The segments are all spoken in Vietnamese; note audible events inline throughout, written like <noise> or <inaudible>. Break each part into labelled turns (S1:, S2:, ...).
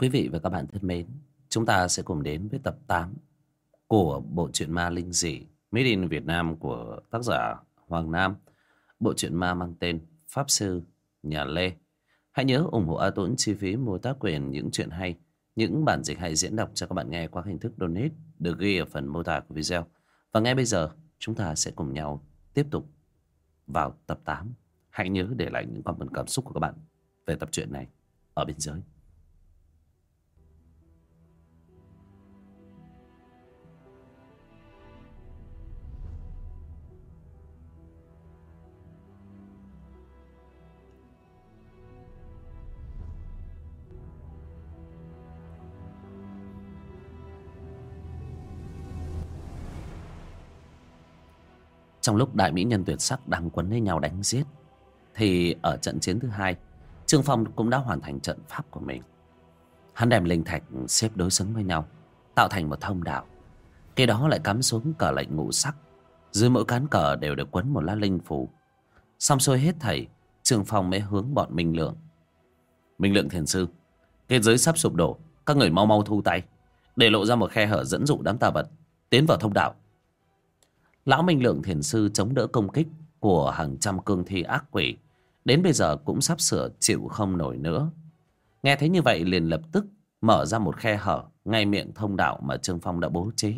S1: Quý vị và các bạn thân mến, chúng ta sẽ cùng đến với tập 8 của bộ truyện ma linh dị Made in Việt Nam của tác giả Hoàng Nam. Bộ truyện ma mang tên Pháp Sư Nhà Lê. Hãy nhớ ủng hộ A Tuấn chi phí mua tác quyền những chuyện hay, những bản dịch hay diễn đọc cho các bạn nghe qua hình thức donate được ghi ở phần mô tả của video. Và ngay bây giờ, chúng ta sẽ cùng nhau tiếp tục vào tập 8. Hãy nhớ để lại những comment cảm xúc của các bạn về tập truyện này ở bên dưới. Trong lúc đại mỹ nhân tuyệt sắc đang quấn lấy nhau đánh giết, Thì ở trận chiến thứ hai, Trương Phong cũng đã hoàn thành trận pháp của mình. Hắn đem linh thạch xếp đối xứng với nhau, Tạo thành một thông đạo. Kế đó lại cắm xuống cờ lệnh ngũ sắc. Dưới mỗi cán cờ đều được quấn một lá linh phù. Xong xuôi hết thầy Trương Phong mới hướng bọn Minh Lượng. Minh Lượng thiền sư Kết giới sắp sụp đổ, Các người mau mau thu tay, Để lộ ra một khe hở dẫn dụ đám tà vật, Tiến vào thông đạo. Lão Minh Lượng Thiền Sư chống đỡ công kích của hàng trăm cương thi ác quỷ. Đến bây giờ cũng sắp sửa chịu không nổi nữa. Nghe thấy như vậy liền lập tức mở ra một khe hở ngay miệng thông đạo mà Trương Phong đã bố trí.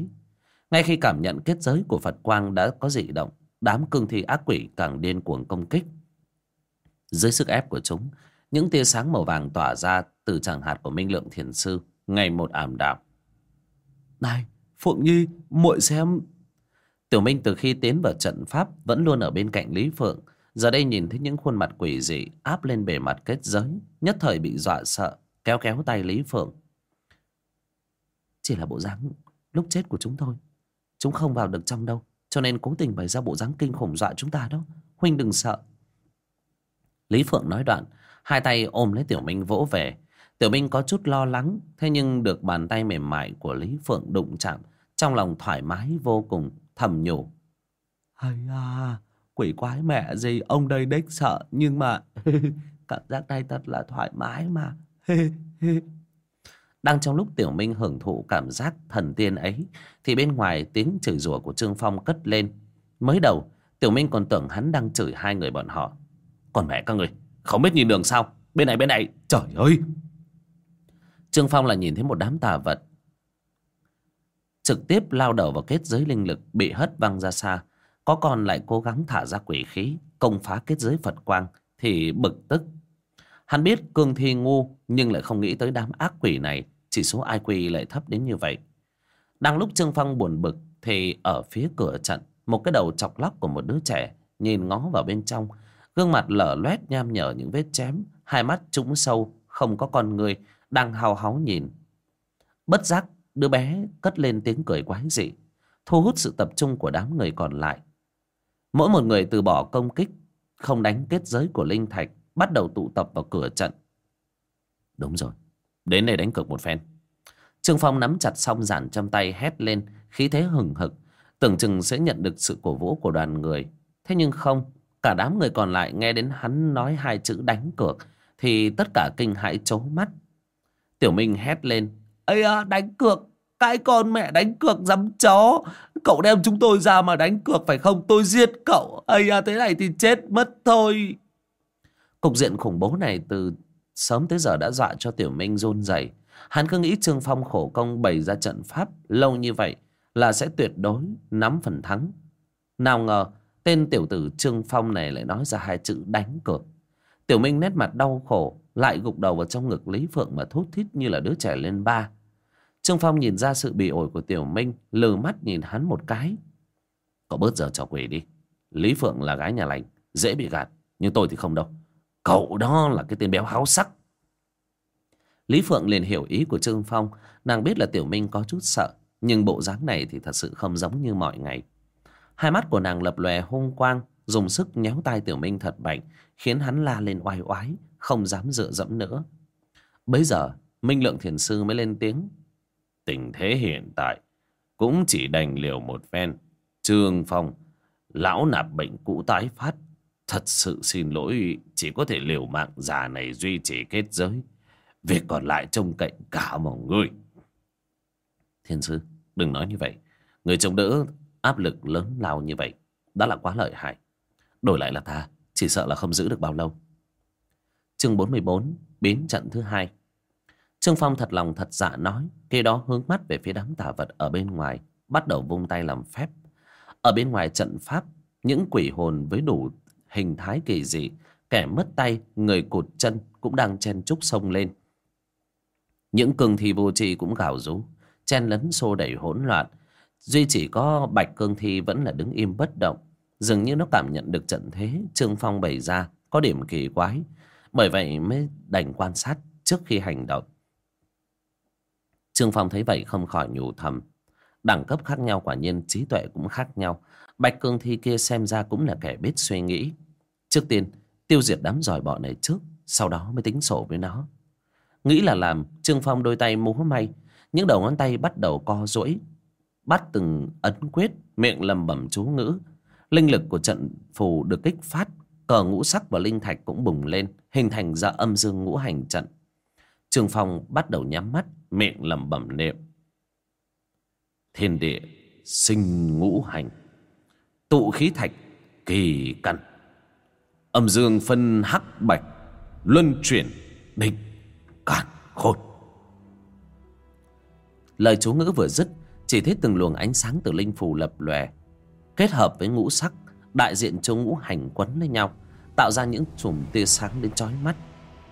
S1: Ngay khi cảm nhận kết giới của Phật Quang đã có dị động, đám cương thi ác quỷ càng điên cuồng công kích. Dưới sức ép của chúng, những tia sáng màu vàng tỏa ra từ tràng hạt của Minh Lượng Thiền Sư ngày một ảm đạm. Này, Phượng Nhi, muội xem Tiểu Minh từ khi tiến vào trận pháp vẫn luôn ở bên cạnh Lý Phượng. Giờ đây nhìn thấy những khuôn mặt quỷ dị áp lên bề mặt kết giới. Nhất thời bị dọa sợ, kéo kéo tay Lý Phượng. Chỉ là bộ dáng lúc chết của chúng thôi. Chúng không vào được trong đâu. Cho nên cố tình bày ra bộ dáng kinh khủng dọa chúng ta đó. Huynh đừng sợ. Lý Phượng nói đoạn, hai tay ôm lấy Tiểu Minh vỗ về. Tiểu Minh có chút lo lắng, thế nhưng được bàn tay mềm mại của Lý Phượng đụng chạm, trong lòng thoải mái vô cùng thầm nhủ. Hay à quỷ quái mẹ gì, ông đây đếch sợ, nhưng mà <laughs> cảm giác đây thật là thoải mái mà. <laughs> Đang trong lúc tiểu minh hưởng thụ cảm giác thần tiên ấy, thì bên ngoài tiếng chửi rủa của trương phong cất lên. Mới đầu, tiểu minh còn tưởng hắn đang chửi hai người bọn họ. Còn mẹ các người, không biết nhìn đường sao? Bên này bên này, trời ơi! Trương phong là nhìn thấy một đám tà vật trực tiếp lao đầu vào kết giới linh lực bị hất văng ra xa. Có còn lại cố gắng thả ra quỷ khí, công phá kết giới phật quang thì bực tức. Hắn biết cương thi ngu, nhưng lại không nghĩ tới đám ác quỷ này, chỉ số IQ lại thấp đến như vậy. Đang lúc trương phong buồn bực thì ở phía cửa trận, một cái đầu chọc lóc của một đứa trẻ nhìn ngó vào bên trong. Gương mặt lở loét nham nhở những vết chém, hai mắt trũng sâu, không có con người, đang hào háo nhìn. Bất giác Đứa bé cất lên tiếng cười quái dị, Thu hút sự tập trung của đám người còn lại. Mỗi một người từ bỏ công kích, Không đánh kết giới của Linh Thạch, Bắt đầu tụ tập vào cửa trận. Đúng rồi, Đến đây đánh cược một phen. Trương Phong nắm chặt song giản trong tay hét lên, Khí thế hừng hực, Tưởng chừng sẽ nhận được sự cổ vũ của đoàn người. Thế nhưng không, Cả đám người còn lại nghe đến hắn nói hai chữ đánh cược, Thì tất cả kinh hãi chố mắt. Tiểu Minh hét lên ấy à, đánh cược. Cái con mẹ đánh cược dám chó. Cậu đem chúng tôi ra mà đánh cược phải không? Tôi giết cậu. Ấy à, thế này thì chết mất thôi. Cục diện khủng bố này từ sớm tới giờ đã dọa cho tiểu minh run rẩy. Hắn cứ nghĩ trương phong khổ công bày ra trận pháp lâu như vậy là sẽ tuyệt đối nắm phần thắng. Nào ngờ tên tiểu tử trương phong này lại nói ra hai chữ đánh cược. Tiểu minh nét mặt đau khổ lại gục đầu vào trong ngực lý phượng mà thút thít như là đứa trẻ lên ba. Trương phong nhìn ra sự bị ổi của tiểu minh, lừ mắt nhìn hắn một cái. Cậu bớt giờ trò quỷ đi. Lý phượng là gái nhà lành, dễ bị gạt, nhưng tôi thì không đâu. Cậu đó là cái tên béo háo sắc. Lý phượng liền hiểu ý của trương phong. Nàng biết là tiểu minh có chút sợ, nhưng bộ dáng này thì thật sự không giống như mọi ngày. Hai mắt của nàng lập lòe hung quang, dùng sức nhéo tai tiểu minh thật mạnh, khiến hắn la lên oai oái không dám dựa dẫm nữa. Bấy giờ, minh lượng thiền sư mới lên tiếng. Tình thế hiện tại cũng chỉ đành liều một phen. Trương phong, lão nạp bệnh cũ tái phát, thật sự xin lỗi, chỉ có thể liều mạng già này duy trì kết giới. Việc còn lại trông cậy cả mọi người Thiên sư, Đừng nói như vậy. Người chống đỡ áp lực lớn lao như vậy, Đã là quá lợi hại. Đổi lại là ta, Chỉ sợ là không giữ được bao lâu. Chương 44 Biến trận thứ hai. Trương Phong thật lòng thật dạ nói Khi đó hướng mắt về phía đám tà vật ở bên ngoài Bắt đầu vung tay làm phép. Ở bên ngoài trận pháp Những quỷ hồn với đủ hình thái kỳ dị Kẻ mất tay, người cụt chân Cũng đang chen trúc sông lên. Những cường thi vô tri cũng gào rú Chen lấn xô đẩy hỗn loạn. Duy chỉ có Bạch Cương Thi vẫn là đứng im bất động. Dường như nó cảm nhận được trận thế Trương Phong bày ra Có điểm kỳ quái. Bởi vậy mới đành quan sát trước khi hành động. Trương Phong thấy vậy không khỏi nhủ thầm. Đẳng cấp khác nhau quả nhiên, trí tuệ cũng khác nhau. Bạch Cương Thi kia xem ra cũng là kẻ biết suy nghĩ. Trước tiên, tiêu diệt đám giỏi bọ này trước, Sau đó mới tính sổ với nó. Nghĩ là làm, Trương Phong đôi tay múa may, Những đầu ngón tay bắt đầu co duỗi, bắt từng ấn quyết, miệng lầm bẩm chú ngữ. Linh lực của trận phù được kích phát cờ ngũ sắc và linh thạch cũng bùng lên, hình thành ra âm dương ngũ hành trận. Trương phong bắt đầu nhắm mắt, miệng lẩm bẩm niệm. Thiên địa sinh ngũ hành, tụ khí thạch kỳ căn. Âm dương phân hắc bạch, luân chuyển, định cản khôn. Lời chú ngữ vừa dứt, chỉ thấy từng luồng ánh sáng từ linh phù lập lòe, kết hợp với ngũ sắc đại diện cho ngũ hành quấn lên nhau, tạo ra những chùm tia sáng đến chói mắt,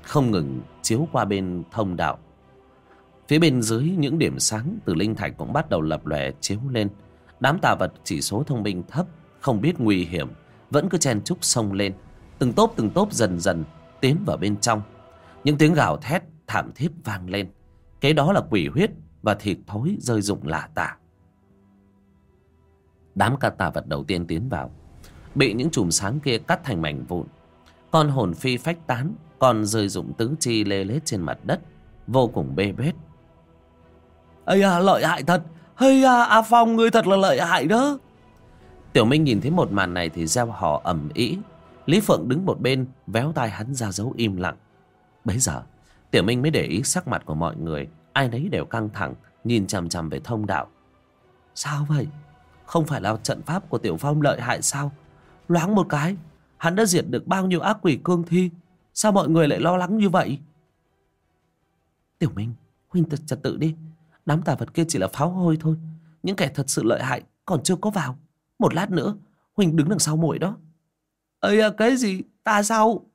S1: không ngừng chiếu qua bên thông đạo. Phía bên dưới những điểm sáng từ linh thạch cũng bắt đầu lập lòe chiếu lên. Đám tà vật chỉ số thông minh thấp, không biết nguy hiểm, vẫn cứ chen chúc sông lên, từng tốp từng tốp dần dần tiến vào bên trong. Những tiếng gào thét, thảm thiết vang lên. Cái đó là quỷ huyết và thịt thối rơi rụng lả tả. Đám ca tà vật đầu tiên tiến vào bị những chùm sáng kia cắt thành mảnh vụn. Con hồn phi phách tán còn rơi rụng tứ chi lê lết trên mặt đất vô cùng bê bết. Ây à lợi hại thật! Ây à a phong ngươi thật là lợi hại đó! Tiểu minh nhìn thấy một màn này thì gieo hò ầm ĩ. Lý phượng đứng một bên véo tai hắn ra dấu im lặng. Bấy giờ tiểu minh mới để ý sắc mặt của mọi người. Ai nấy đều căng thẳng nhìn chằm chằm về thông đạo. Sao vậy? Không phải là trận pháp của tiểu phong lợi hại sao loáng một cái, hắn đã diệt được bao nhiêu ác quỷ cương thi? Sao mọi người lại lo lắng như vậy? Tiểu minh, huynh thật trật tự đi. Đám tà vật kia chỉ là pháo hôi thôi. Những kẻ thật sự lợi hại còn chưa có vào. Một lát nữa, huynh đứng đằng sau muội đó. Ấy à cái gì? Ta sao?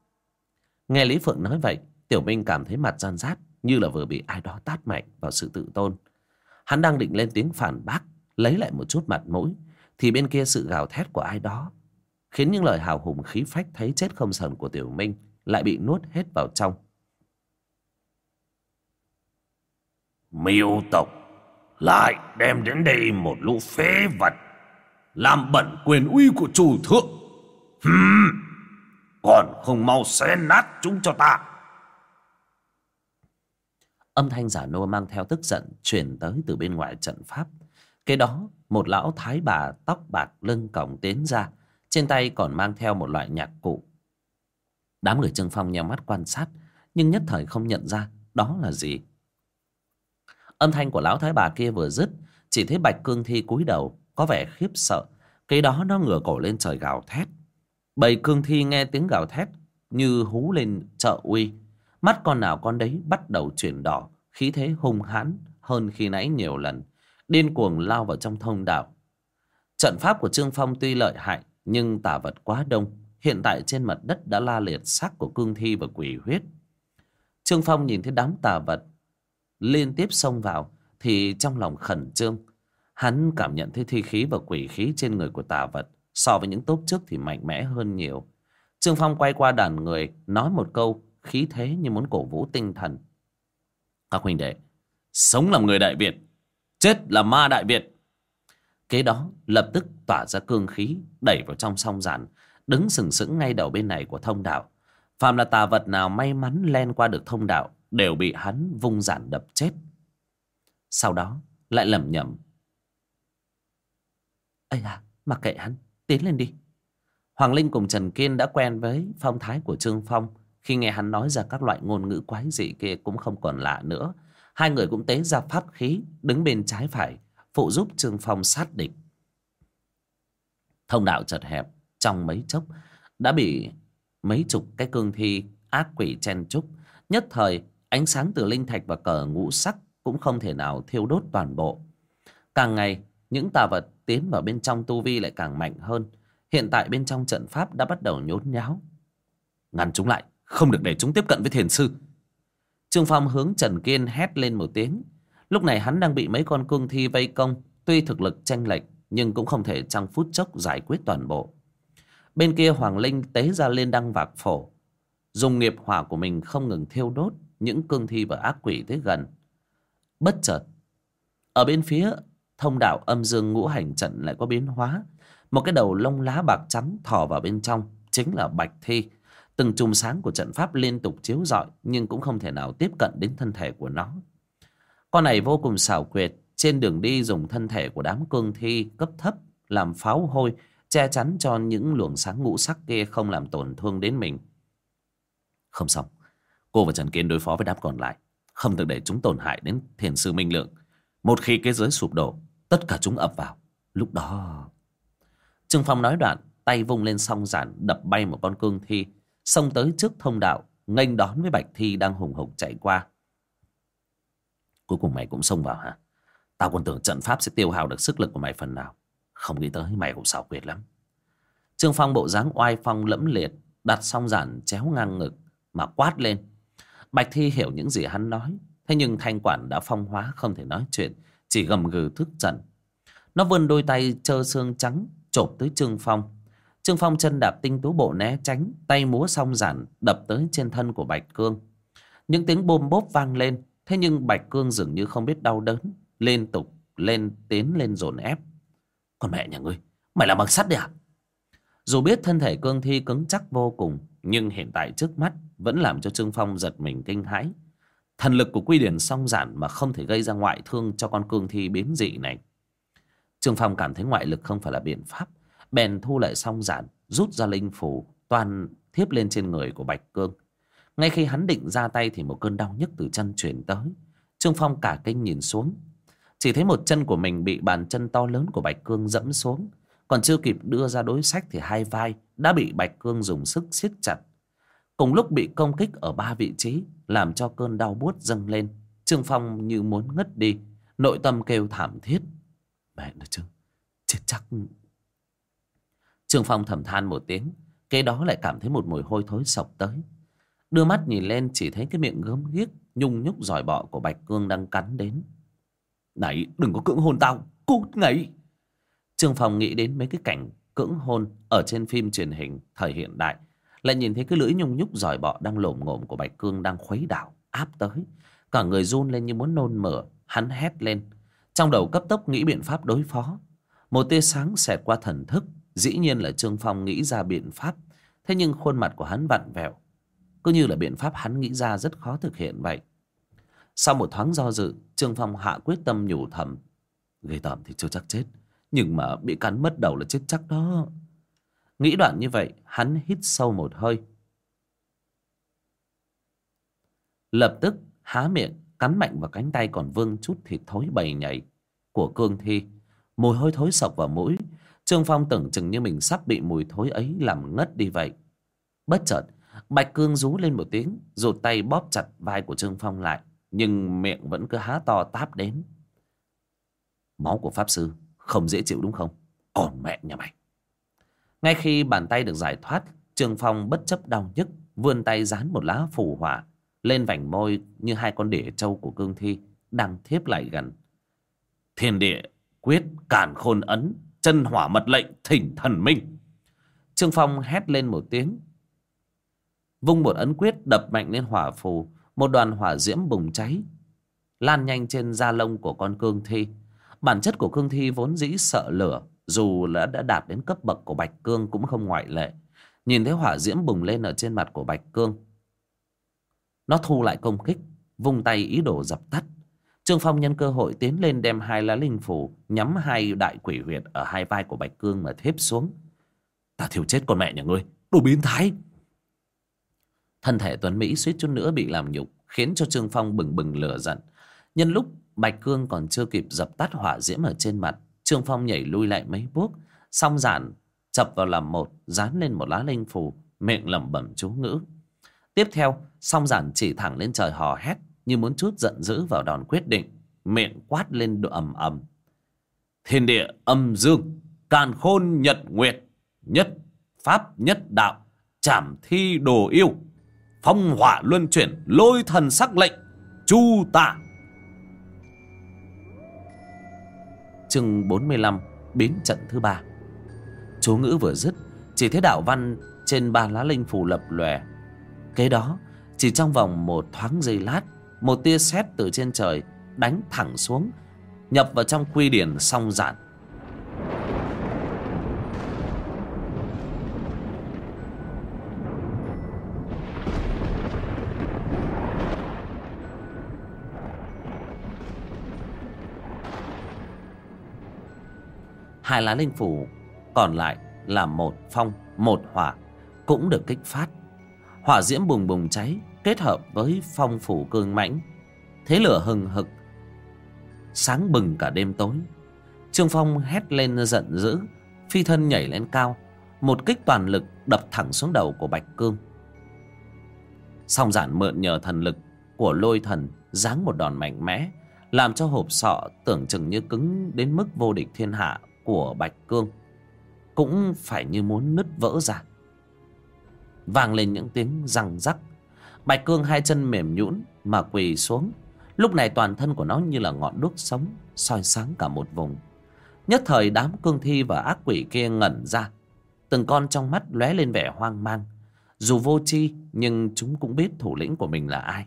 S1: Nghe lý phượng nói vậy, tiểu minh cảm thấy mặt gian rát như là vừa bị ai đó tát mạnh vào sự tự tôn. Hắn đang định lên tiếng phản bác, lấy lại một chút mặt mũi, thì bên kia sự gào thét của ai đó khiến những lời hào hùng khí phách thấy chết không sờn của tiểu minh lại bị nuốt hết vào trong. Miêu tộc lại đem đến đây một lũ phế vật làm bẩn quyền uy của chủ thượng. Hmm, còn không mau xé nát chúng cho ta. Âm thanh giả nô mang theo tức giận truyền tới từ bên ngoài trận pháp. Kế đó một lão thái bà tóc bạc lưng còng tiến ra trên tay còn mang theo một loại nhạc cụ. Đám người trương phong nheo mắt quan sát, nhưng nhất thời không nhận ra đó là gì. Âm thanh của lão thái bà kia vừa dứt, chỉ thấy bạch cương thi cúi đầu, có vẻ khiếp sợ. Cái đó nó ngửa cổ lên trời gào thét. Bầy cương thi nghe tiếng gào thét, như hú lên trợ uy. Mắt con nào con đấy bắt đầu chuyển đỏ, khí thế hung hãn hơn khi nãy nhiều lần. Điên cuồng lao vào trong thông đạo. Trận pháp của trương phong tuy lợi hại nhưng tà vật quá đông, hiện tại trên mặt đất đã la liệt xác của cương thi và quỷ huyết. Trương phong nhìn thấy đám tà vật liên tiếp xông vào thì trong lòng khẩn trương. Hắn cảm nhận thấy thi khí và quỷ khí trên người của tà vật so với những tốp trước thì mạnh mẽ hơn nhiều. Trương phong quay qua đàn người, nói một câu khí thế như muốn cổ vũ tinh thần. Các huynh đệ, sống làm người đại việt, chết là ma đại việt kế đó lập tức tỏa ra cương khí đẩy vào trong song giản đứng sừng sững ngay đầu bên này của thông đạo. Phàm là tà vật nào may mắn len qua được thông đạo đều bị hắn vung giản đập chết. Sau đó lại lẩm nhẩm. Ây à mặc kệ hắn tiến lên đi. Hoàng linh cùng trần kiên đã quen với phong thái của trương phong. Khi nghe hắn nói ra các loại ngôn ngữ quái dị kia cũng không còn lạ nữa. Hai người cũng tế ra pháp khí, đứng bên trái phải, phụ giúp Trương Phong sát địch. Thông đạo chật hẹp, trong mấy chốc, đã bị mấy chục cái cương thi ác quỷ chen trúc. Nhất thời, ánh sáng từ linh thạch và cờ ngũ sắc cũng không thể nào thiêu đốt toàn bộ. Càng ngày, những tà vật tiến vào bên trong tu vi lại càng mạnh hơn. Hiện tại bên trong trận pháp đã bắt đầu nhốn nháo. Ngăn chúng lại, không được để chúng tiếp cận với thiền sư. Trương Phong hướng Trần Kiên hét lên một tiếng. Lúc này hắn đang bị mấy con cương thi vây công. Tuy thực lực tranh lệch, nhưng cũng không thể trong phút chốc giải quyết toàn bộ. Bên kia Hoàng Linh tế ra lên đăng vạc phổ. Dùng nghiệp hỏa của mình không ngừng thiêu đốt những cương thi và ác quỷ tới gần. Bất chợt, ở bên phía thông đạo âm dương ngũ hành trận lại có biến hóa. Một cái đầu lông lá bạc trắng thò vào bên trong, chính là Bạch Thi. Từng chùm sáng của trận pháp liên tục chiếu rọi nhưng cũng không thể nào tiếp cận đến thân thể của nó. Con này vô cùng xảo quyệt, trên đường đi dùng thân thể của đám cương thi cấp thấp làm pháo hôi, che chắn cho những luồng sáng ngũ sắc kia không làm tổn thương đến mình. Không xong, cô và Trần Kiên đối phó với đám còn lại, không được để chúng tổn hại đến thiền sư Minh Lượng. Một khi cái giới sụp đổ, tất cả chúng ập vào. Lúc đó... Trương Phong nói đoạn, tay vung lên song giản đập bay một con cương thi, xông tới trước thông đạo, nghênh đón với Bạch Thi đang hùng hục chạy qua. Cuối cùng mày cũng xông vào hả? Tao còn tưởng trận pháp sẽ tiêu hao được sức lực của mày phần nào. Không nghĩ tới mày cũng xảo quyệt lắm. Trương Phong bộ dáng oai phong lẫm liệt, đặt song giản chéo ngang ngực mà quát lên. Bạch Thi hiểu những gì hắn nói, thế nhưng thanh quản đã phong hóa không thể nói chuyện, chỉ gầm gừ thức giận. Nó vươn đôi tay trơ xương trắng, chộp tới Trương Phong. Trương Phong chân đạp tinh tú bộ né tránh, tay múa song giản đập tới trên thân của Bạch Cương. Những tiếng bôm bốp vang lên, thế nhưng Bạch Cương dường như không biết đau đớn, liên tục lên tiến lên dồn ép. Con mẹ nhà ngươi, mày là bằng sắt đấy à? Dù biết thân thể cương thi cứng chắc vô cùng, nhưng hiện tại trước mắt vẫn làm cho Trương Phong giật mình kinh hãi. Thần lực của quy điển song giản mà không thể gây ra ngoại thương cho con cương thi biến dị này. Trương Phong cảm thấy ngoại lực không phải là biện pháp, bèn thu lại song giản, rút ra linh phủ, toàn thiếp lên trên người của Bạch Cương. Ngay khi hắn định ra tay thì một cơn đau nhức từ chân chuyển tới. Trương Phong cả kinh nhìn xuống, chỉ thấy một chân của mình bị bàn chân to lớn của Bạch Cương dẫm xuống. Còn chưa kịp đưa ra đối sách thì hai vai đã bị Bạch Cương dùng sức siết chặt. Cùng lúc bị công kích ở ba vị trí làm cho cơn đau buốt dâng lên. Trương Phong như muốn ngất đi, nội tâm kêu thảm thiết. Mẹ nó chứ, chết chắc. Trương Phong thầm than một tiếng, kế đó lại cảm thấy một mùi hôi thối sộc tới. Đưa mắt nhìn lên chỉ thấy cái miệng gớm ghiếc, nhung nhúc giỏi bọ của Bạch Cương đang cắn đến. Này đừng có cưỡng hôn tao Cút ngay. Trương Phong nghĩ đến mấy cái cảnh cưỡng hôn Ở trên phim truyền hình thời hiện đại Lại nhìn thấy cái lưỡi nhung nhúc giỏi bọ Đang lồm ngồm của Bạch Cương đang khuấy đảo Áp tới. Cả người run lên như muốn nôn mửa Hắn hét lên. Trong đầu cấp tốc nghĩ biện pháp đối phó. Một tia sáng xẹt qua thần thức Dĩ nhiên là Trương Phong nghĩ ra biện pháp. Thế nhưng khuôn mặt của hắn vặn vẹo cứ như là biện pháp hắn nghĩ ra rất khó thực hiện vậy sau một thoáng do dự, Trương Phong hạ quyết tâm nhủ thầm. Gây tởm thì chưa chắc chết, nhưng mà bị cắn mất đầu là chết chắc đó. Nghĩ đoạn như vậy, hắn hít sâu một hơi. Lập tức há miệng, cắn mạnh vào cánh tay còn vương chút thịt thối bầy nhảy của cương thi. Mùi hôi thối sộc vào mũi, Trương Phong tưởng chừng như mình sắp bị mùi thối ấy làm ngất đi vậy. Bất chợt, Bạch Cương rú lên một tiếng, rồi tay bóp chặt vai của Trương Phong lại nhưng miệng vẫn cứ há to táp đến máu của pháp sư không dễ chịu đúng không? Còn mẹ nhà mày. Ngay khi bàn tay được giải thoát trương phong bất chấp đau nhức vươn tay dán một lá phù hỏa lên vành môi như hai con đỉa trâu của cương thi đang thiếp lại gần. Thiên địa quyết cản khôn ấn chân hỏa mật lệnh thỉnh thần minh. Trương phong hét lên một tiếng vung một ấn quyết đập mạnh lên hỏa phù một đoàn hỏa diễm bùng cháy lan nhanh trên da lông của con cương thi. Bản chất của cương thi vốn dĩ sợ lửa dù đã, đã đạt đến cấp bậc của bạch cương cũng không ngoại lệ. Nhìn thấy hỏa diễm bùng lên ở trên mặt của bạch cương nó thu lại công kích vung tay ý đồ dập tắt. Trương phong nhân cơ hội tiến lên đem hai lá linh phủ nhắm hai đại quỷ huyệt ở hai vai của bạch cương mà thếp xuống. Ta thiếu chết con mẹ nhà ngươi đồ biến thái! Thân thể tuấn mỹ suýt chút nữa bị làm nhục, khiến cho trương phong bừng bừng lửa giận. Nhân lúc bạch cương còn chưa kịp dập tắt hỏa diễm ở trên mặt, trương phong nhảy lui lại mấy bước, song giản chập vào làm một, dán lên một lá linh phù, miệng lẩm bẩm chú ngữ. Tiếp theo, song giản chỉ thẳng lên trời hò hét như muốn chút giận dữ vào đòn quyết định, miệng quát lên độ ầm ầm. Thiên địa âm dương, càn khôn nhật nguyệt, nhất pháp nhất đạo, chảm thi đồ yêu phong hỏa luân chuyển, lôi thần sắc lệnh, chu tạ chương 45 biến trận thứ ba. Chú ngữ vừa dứt, chỉ thấy đạo văn trên ba lá linh phù lập lòe. Kế đó, chỉ trong vòng một thoáng giây lát, một tia sét từ trên trời đánh thẳng xuống, nhập vào trong quy điển song giản. Hai lá linh phủ còn lại là một phong, một hỏa, cũng được kích phát. Hỏa diễm bùng bùng cháy, kết hợp với phong phủ cương mãnh. Thế lửa hừng hực, sáng bừng cả đêm tối. Trương phong hét lên giận dữ, phi thân nhảy lên cao, một kích toàn lực đập thẳng xuống đầu của bạch cương. Song giản mượn nhờ thần lực của lôi thần giáng một đòn mạnh mẽ, làm cho hộp sọ tưởng chừng như cứng đến mức vô địch thiên hạ của bạch cương cũng phải như muốn nứt vỡ ra. Vang lên những tiếng răng rắc. Bạch cương hai chân mềm nhũn mà quỳ xuống. Lúc này toàn thân của nó như là ngọn đuốc sống soi sáng cả một vùng. Nhất thời đám cương thi và ác quỷ kia ngẩn ra. Từng con trong mắt lóe lên vẻ hoang mang. Dù vô tri, nhưng chúng cũng biết thủ lĩnh của mình là ai.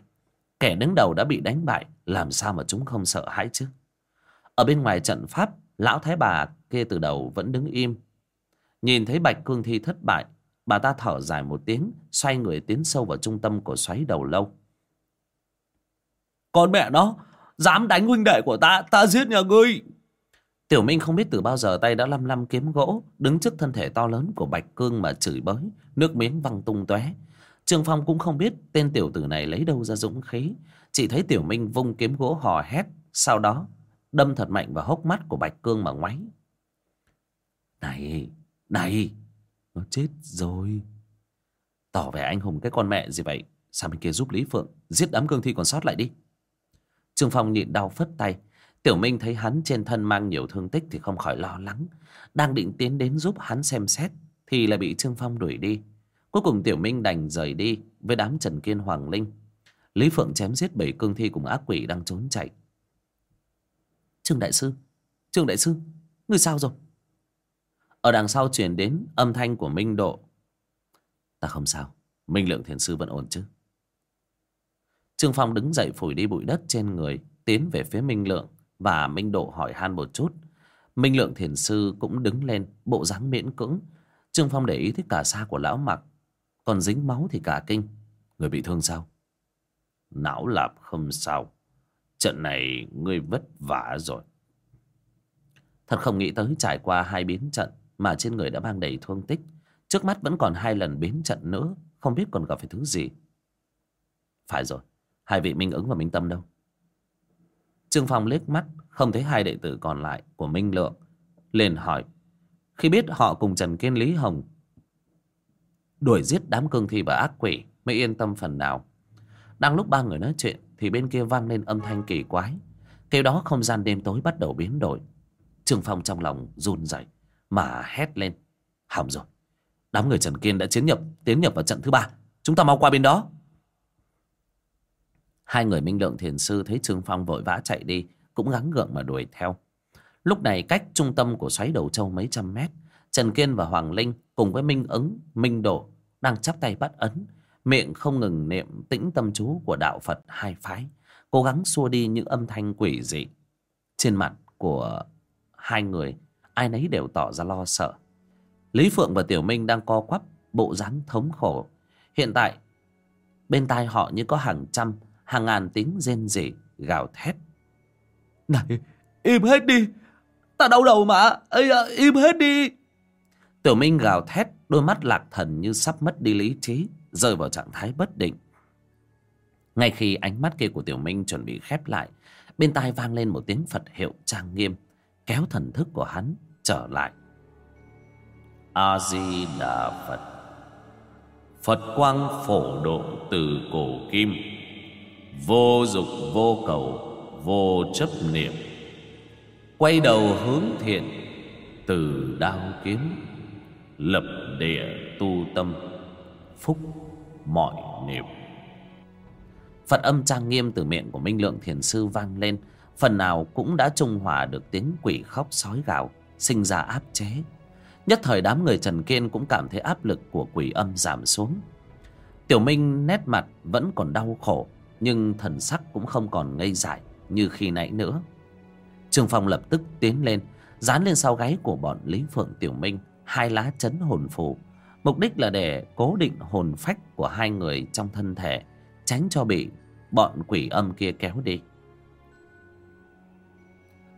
S1: Kẻ đứng đầu đã bị đánh bại, làm sao mà chúng không sợ hãi chứ? Ở bên ngoài trận pháp lão thái bà kia từ đầu vẫn đứng im. Nhìn thấy bạch cương thi thất bại bà ta thở dài một tiếng xoay người tiến sâu vào trung tâm của xoáy đầu lâu. Con mẹ nó dám đánh huynh đệ của ta ta giết nhà ngươi. Tiểu minh không biết từ bao giờ tay đã lăm lăm kiếm gỗ đứng trước thân thể to lớn của bạch cương mà chửi bới nước miếng văng tung tóe. Trương phong cũng không biết tên tiểu tử này lấy đâu ra dũng khí chỉ thấy tiểu minh vung kiếm gỗ hò hét sau đó đâm thật mạnh vào hốc mắt của bạch cương mà ngoáy. Này này, nó chết rồi. Tỏ vẻ anh hùng cái con mẹ gì vậy? Sao bên kia giúp lý phượng giết đám cương thi còn sót lại đi? Trương phong nhịn đau phất tay. Tiểu minh thấy hắn trên thân mang nhiều thương tích thì không khỏi lo lắng. Đang định tiến đến giúp hắn xem xét thì lại bị trương phong đuổi đi. Cuối cùng tiểu minh đành rời đi với đám trần kiên, hoàng linh. Lý phượng chém giết bảy cương thi cùng ác quỷ đang trốn chạy trương đại sư. Trương đại sư người sao rồi? Ở đằng sau chuyển đến âm thanh của minh độ. Ta không sao, minh lượng thiền sư vẫn ổn chứ. Trương phong đứng dậy phủi đi bụi đất trên người, tiến về phía minh lượng và minh độ hỏi han một chút. Minh lượng thiền sư cũng đứng lên, bộ dáng miễn cưỡng. Trương phong để ý thấy cả xa của lão mặc, còn dính máu thì cả kinh. Người bị thương sao? Não lạp không sao trận này ngươi vất vả rồi. Thật không nghĩ tới trải qua hai biến trận mà trên người đã mang đầy thương tích. Trước mắt vẫn còn hai lần biến trận nữa, không biết còn gặp phải thứ gì. Phải rồi, hai vị minh ứng và minh tâm đâu? Trương phong liếc mắt, không thấy hai đệ tử còn lại của minh lượng, liền hỏi, khi biết họ cùng trần kiên, lý hồng đuổi giết đám cương thi và ác quỷ, mới yên tâm phần nào? Đang lúc ba người nói chuyện thì bên kia vang lên âm thanh kỳ quái. Kêu đó không gian đêm tối bắt đầu biến đổi. Trương phong trong lòng run rẩy, mà hét lên. Hỏng rồi. Đám người trần kiên đã chiến nhập, tiến nhập vào trận thứ ba. Chúng ta mau qua bên đó. Hai người minh lượng thiền sư thấy trương phong vội vã chạy đi, cũng gắng gượng mà đuổi theo. Lúc này cách trung tâm của xoáy đầu châu mấy trăm mét, trần kiên và hoàng linh cùng với minh ứng, minh độ đang chắp tay bắt ấn miệng không ngừng niệm tĩnh tâm chú của đạo phật hai phái cố gắng xua đi những âm thanh quỷ dị trên mặt của hai người. Ai nấy đều tỏ ra lo sợ. Lý phượng và tiểu minh đang co quắp bộ dáng thống khổ. Hiện tại bên tai họ như có hàng trăm hàng ngàn tiếng rên rỉ gào thét.
S2: Này im hết đi. Ta đau đầu mà. Ây im hết đi.
S1: Tiểu minh gào thét đôi mắt lạc thần như sắp mất đi lý trí rơi vào trạng thái bất định. Ngay khi ánh mắt kia của tiểu minh chuẩn bị khép lại, bên tai vang lên một tiếng phật hiệu trang nghiêm, kéo thần thức của hắn trở lại. A di đà phật. Phật quang phổ độ từ cổ kim. Vô dục, vô cầu, vô chấp niệm. Quay đầu hướng thiện, từ đao kiếm, lập địa tu tâm phúc mọi niềm. Phật âm trang nghiêm từ miệng của minh lượng thiền sư vang lên, phần nào cũng đã trung hòa được tiếng quỷ khóc sói gào, sinh ra áp chế. Nhất thời đám người trần kiên cũng cảm thấy áp lực của quỷ âm giảm xuống. Tiểu minh nét mặt vẫn còn đau khổ, nhưng thần sắc cũng không còn ngây dại như khi nãy nữa. Trương phong lập tức tiến lên, dán lên sau gáy của bọn lý phượng tiểu minh hai lá chấn hồn phù mục đích là để cố định hồn phách của hai người trong thân thể, tránh cho bị bọn quỷ âm kia kéo đi.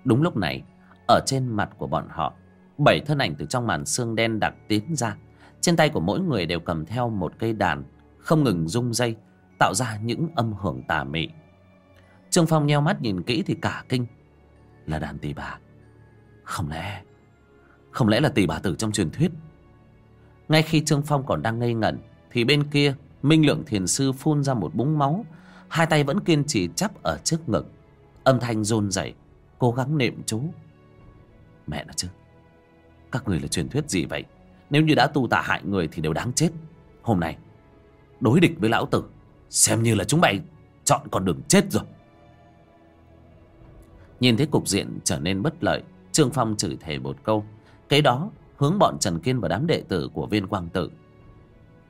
S1: Đúng lúc này, ở trên mặt của bọn họ, bảy thân ảnh từ trong màn xương đen đặc tiến ra. Trên tay của mỗi người đều cầm theo một cây đàn, không ngừng rung dây tạo ra những âm hưởng tà mị. Trương phong nheo mắt nhìn kỹ thì cả kinh. Là đàn tỳ bà. Không lẽ không lẽ là tỳ bà tử trong truyền thuyết? Ngay khi trương phong còn đang ngây ngẩn, thì bên kia, minh lượng thiền sư phun ra một búng máu. Hai tay vẫn kiên trì chắp ở trước ngực. Âm thanh rôn rẩy, cố gắng niệm chú. Mẹ nó chứ, các người là truyền thuyết gì vậy? Nếu như đã tu tạ hại người thì đều đáng chết. Hôm nay, đối địch với lão tử, xem như là chúng mày chọn con đường chết rồi. Nhìn thấy cục diện trở nên bất lợi, trương phong chửi thề một câu. Kế đó hướng bọn trần kiên và đám đệ tử của viên quang tử.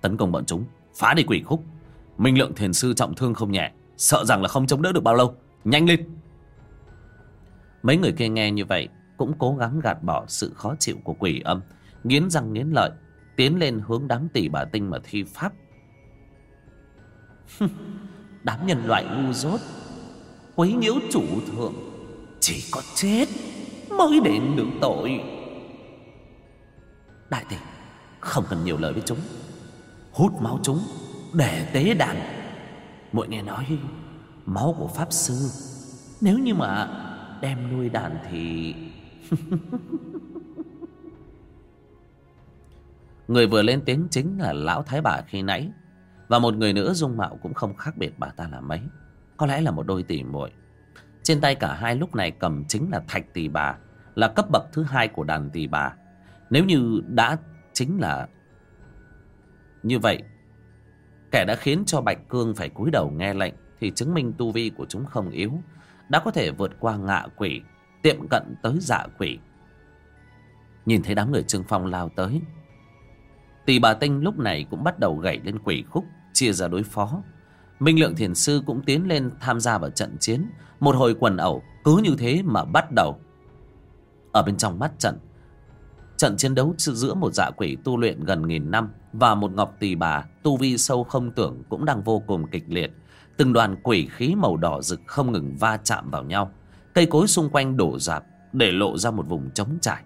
S1: Tấn công bọn chúng, phá đi quỷ khúc. Minh lượng thiền sư trọng thương không nhẹ, sợ rằng là không chống đỡ được bao lâu. Nhanh lên! Mấy người kia nghe như vậy cũng cố gắng gạt bỏ sự khó chịu của quỷ âm, nghiến răng nghiến lợi, tiến lên hướng đám tỷ bà tinh mà thi pháp. Đám nhân loại ngu dốt, quấy nhiễu chủ thượng, chỉ có chết mới đến được tội đại tỷ, không cần nhiều lời với chúng. Hút máu chúng, để tế đàn. Muội nghe nói máu của pháp sư, nếu như mà đem nuôi đàn thì <laughs> người vừa lên tiếng chính là lão thái bà khi nãy, và một người nữa dung mạo cũng không khác biệt bà ta là mấy. Có lẽ là một đôi tỷ muội. Trên tay cả hai lúc này cầm chính là thạch tỷ bà, là cấp bậc thứ hai của đàn tỷ bà nếu như đã chính là như vậy, kẻ đã khiến cho bạch cương phải cúi đầu nghe lệnh thì chứng minh tu vi của chúng không yếu, đã có thể vượt qua ngạ quỷ, tiệm cận tới dạ quỷ. Nhìn thấy đám người trương phong lao tới tỷ bà tinh lúc này cũng bắt đầu gảy lên quỷ khúc, chia ra đối phó. Minh lượng thiền sư cũng tiến lên tham gia vào trận chiến. Một hồi quần ẩu cứ như thế mà bắt đầu. Ở bên trong mắt trận trận chiến đấu giữa một dạ quỷ tu luyện gần nghìn năm và một ngọc tỳ bà tu vi sâu không tưởng cũng đang vô cùng kịch liệt. Từng đoàn quỷ khí màu đỏ rực không ngừng va chạm vào nhau. Cây cối xung quanh đổ rạp để lộ ra một vùng trống trải.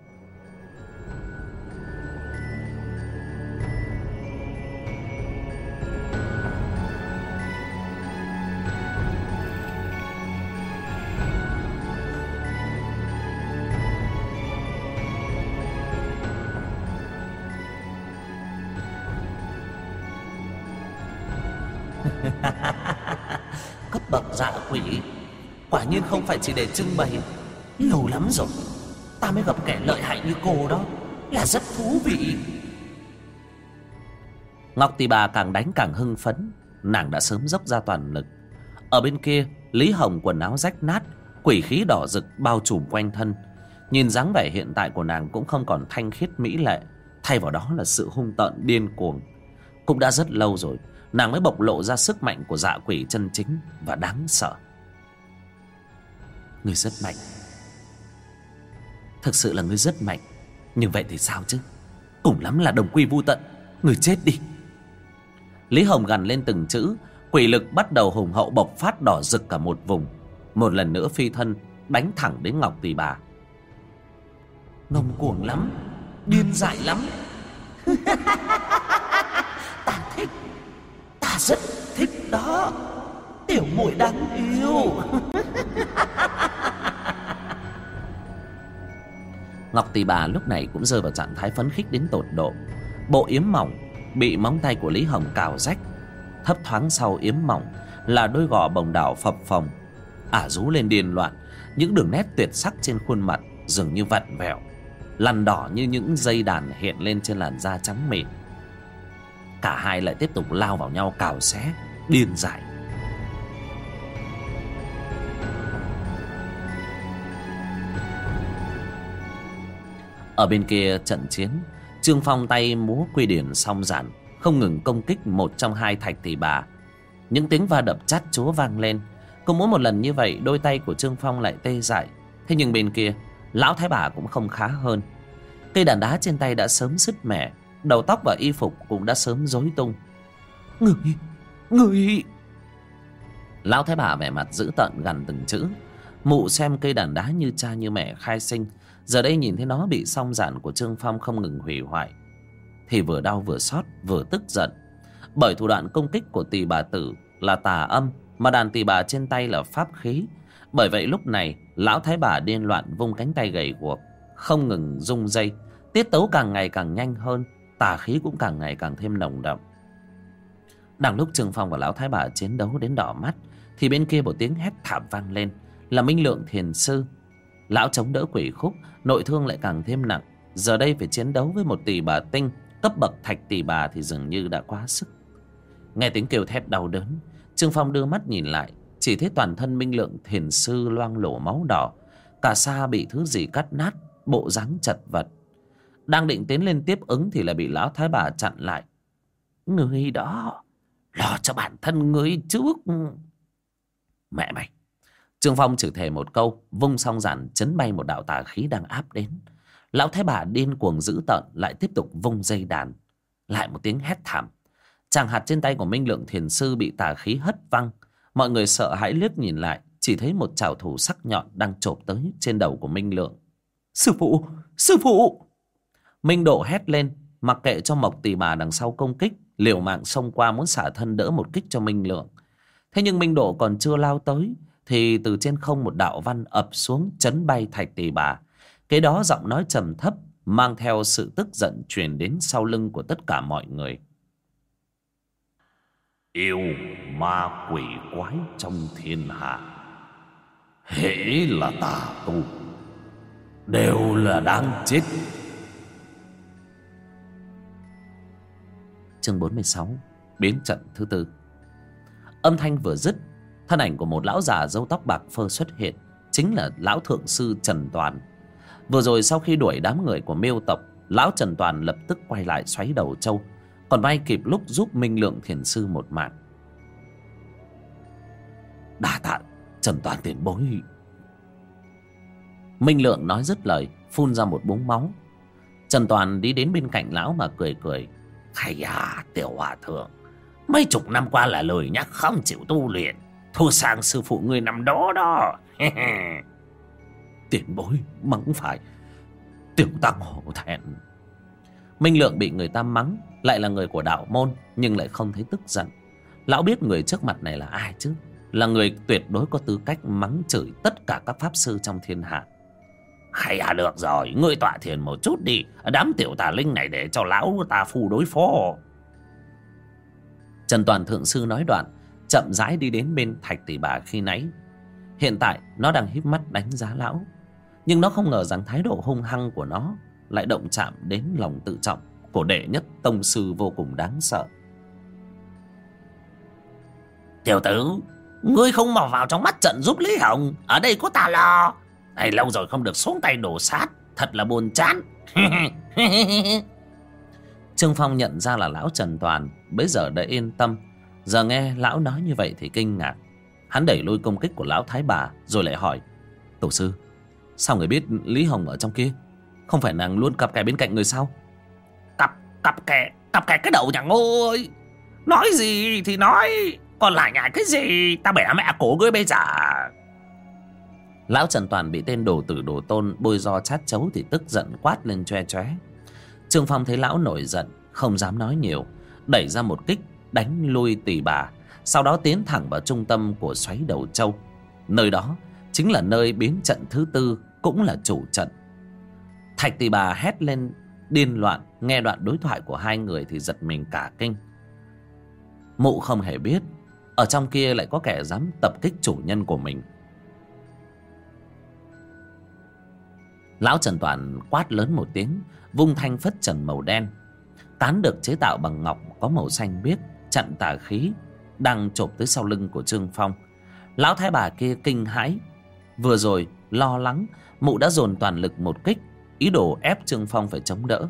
S1: Nhiên không phải chỉ để trưng bày. Lâu lắm rồi, ta mới gặp kẻ lợi hại như cô đó, là rất thú vị. Ngọc tỷ bà càng đánh càng hưng phấn, nàng đã sớm dốc ra toàn lực. Ở bên kia, lý hồng quần áo rách nát, quỷ khí đỏ rực bao trùm quanh thân. Nhìn dáng vẻ hiện tại của nàng cũng không còn thanh khiết mỹ lệ, thay vào đó là sự hung tợn điên cuồng. Cũng đã rất lâu rồi, nàng mới bộc lộ ra sức mạnh của dạ quỷ chân chính và đáng sợ ngươi rất mạnh. Thực sự là ngươi rất mạnh. Nhưng vậy thì sao chứ? Cùng lắm là đồng quy vu tận. Người chết đi. Lý hồng gằn lên từng chữ. Quỷ lực bắt đầu hùng hậu bộc phát đỏ rực cả một vùng. Một lần nữa phi thân, đánh thẳng đến ngọc tỷ bà. Ngông cuồng lắm. Điên dại lắm. <laughs> Ta thích.
S2: Ta rất thích đó. Tiểu muội đáng yêu. <laughs>
S1: Ngọc Tỷ Bà lúc này cũng rơi vào trạng thái phấn khích đến tột độ. Bộ yếm mỏng bị móng tay của Lý Hồng cào rách. Thấp thoáng sau yếm mỏng là đôi gò bồng đảo phập phồng. Ả rú lên điên loạn, những đường nét tuyệt sắc trên khuôn mặt dường như vặn vẹo, lằn đỏ như những dây đàn hiện lên trên làn da trắng mịn. Cả hai lại tiếp tục lao vào nhau cào xé, điên dại. Ở bên kia trận chiến, trương phong tay múa quy điển song giản, không ngừng công kích một trong hai thạch tỷ bà. Những tiếng va đập chát chúa vang lên. Cứ mỗi một lần như vậy, đôi tay của trương phong lại tê dại. Thế nhưng bên kia, lão thái bà cũng không khá hơn. Cây đàn đá trên tay đã sớm sứt mẻ, đầu tóc và y phục cũng đã sớm rối tung.
S2: Người người!
S1: Lão thái bà vẻ mặt dữ tợn gần từng chữ. Mụ xem cây đàn đá như cha như mẹ khai sinh giờ đây nhìn thấy nó bị song giản của trương phong không ngừng hủy hoại. Thì vừa đau vừa xót, vừa tức giận. Bởi thủ đoạn công kích của tỳ bà tử là tà âm, mà đàn tỳ bà trên tay là pháp khí. Bởi vậy lúc này, lão thái bà điên loạn vung cánh tay gầy guộc, không ngừng rung dây, tiết tấu càng ngày càng nhanh hơn, tà khí cũng càng ngày càng thêm nồng đậm. Đang lúc trương phong và lão thái bà chiến đấu đến đỏ mắt, thì bên kia một tiếng hét thảm vang lên, là minh lượng thiền sư lão chống đỡ quỷ khúc, nội thương lại càng thêm nặng. Giờ đây phải chiến đấu với một tỷ bà tinh, cấp bậc thạch tỷ bà thì dường như đã quá sức. Nghe tiếng kêu thét đau đớn, trương phong đưa mắt nhìn lại, chỉ thấy toàn thân minh lượng thiền sư loang lổ máu đỏ. Cả xa bị thứ gì cắt nát, bộ dáng chật vật. Đang định tiến lên tiếp ứng thì lại bị lão thái bà chặn lại. Người đó, lo cho bản thân người trước. Mẹ mày trương phong chửi thề một câu vung song giản chấn bay một đạo tà khí đang áp đến. Lão thái bà điên cuồng dữ tợn lại tiếp tục vung dây đàn. Lại một tiếng hét thảm. Chàng hạt trên tay của minh lượng thiền sư bị tà khí hất văng. Mọi người sợ hãi liếc nhìn lại chỉ thấy một chảo thủ sắc nhọn đang chộp tới trên đầu của minh lượng.
S2: Sư phụ sư phụ!
S1: Minh độ hét lên mặc kệ cho mộc tỳ bà đằng sau công kích liều mạng xông qua muốn xả thân đỡ một kích cho minh lượng. Thế nhưng minh độ còn chưa lao tới thì từ trên không một đạo văn ập xuống chấn bay thạch tỳ bà. Cái đó giọng nói trầm thấp mang theo sự tức giận truyền đến sau lưng của tất cả mọi người. Yêu ma quỷ quái trong thiên hạ hễ là tà tu đều là đáng chết. Chương 46 biến trận thứ tư. Âm thanh vừa dứt thân ảnh của một lão già râu tóc bạc phơ xuất hiện, chính là lão thượng sư trần toàn. Vừa rồi sau khi đuổi đám người của miêu tộc, lão trần toàn lập tức quay lại xoáy đầu châu, còn may kịp lúc giúp minh lượng thiền sư một mạng. Đa tạ, trần toàn tiền bối. Minh lượng nói dứt lời, phun ra một búng máu. Trần toàn đi đến bên cạnh lão mà cười cười. Hay à tiểu hòa thượng, mấy chục năm qua là lời nhắc không chịu tu luyện thua sang sư phụ người nằm đó đó. <laughs> Tiền bối, mắng phải. Tiểu tăng hổ thẹn. Minh lượng bị người ta mắng, lại là người của đạo môn, nhưng lại không thấy tức giận. Lão biết người trước mặt này là ai chứ? Là người tuyệt đối có tư cách mắng chửi tất cả các pháp sư trong thiên hạ. Hay à được rồi, ngươi tọa thiền một chút đi. Đám tiểu tà linh này để cho lão ta phù đối phó. Trần toàn thượng sư nói đoạn chậm rãi đi đến bên thạch tỷ bà khi nãy. Hiện tại nó đang híp mắt đánh giá lão. Nhưng nó không ngờ rằng thái độ hung hăng của nó lại động chạm đến lòng tự trọng của đệ nhất tông sư vô cùng đáng sợ. Tiểu tử ngươi không mò vào trong mắt trận giúp lý hồng. Ở đây có ta lo. Này lâu rồi không được xuống tay đổ sát. Thật là buồn chán. <laughs> Trương phong nhận ra là lão trần toàn bây giờ đã yên tâm giờ nghe lão nói như vậy thì kinh ngạc. Hắn đẩy lùi công kích của lão thái bà rồi lại hỏi tổ sư sao người biết lý hồng ở trong kia? Không phải nàng luôn cặp kè bên cạnh người sao? Cặp cặp kè cặp kè cái đầu nhà ngô ơi nói gì thì nói còn lại nhại cái gì? Ta bẻ mẹ cổ ngươi bây giờ. Lão trần toàn bị tên đồ tử đồ tôn bôi do chát chấu thì tức giận quát lên choe choé. Trương phong thấy lão nổi giận không dám nói nhiều đẩy ra một kích đánh lui tỷ bà, sau đó tiến thẳng vào trung tâm của xoáy đầu châu. Nơi đó chính là nơi biến trận thứ tư, cũng là chủ trận. Thạch tỷ bà hét lên, điên loạn, nghe đoạn đối thoại của hai người thì giật mình cả kinh. Mụ không hề biết, ở trong kia lại có kẻ dám tập kích chủ nhân của mình. Lão trần toàn quát lớn một tiếng, vung thanh phất trần màu đen, tán được chế tạo bằng ngọc có màu xanh biếc chặn tà khí đang chộp tới sau lưng của trương phong. Lão thái bà kia kinh hãi. Vừa rồi, lo lắng, mụ đã dồn toàn lực một kích, ý đồ ép trương phong phải chống đỡ.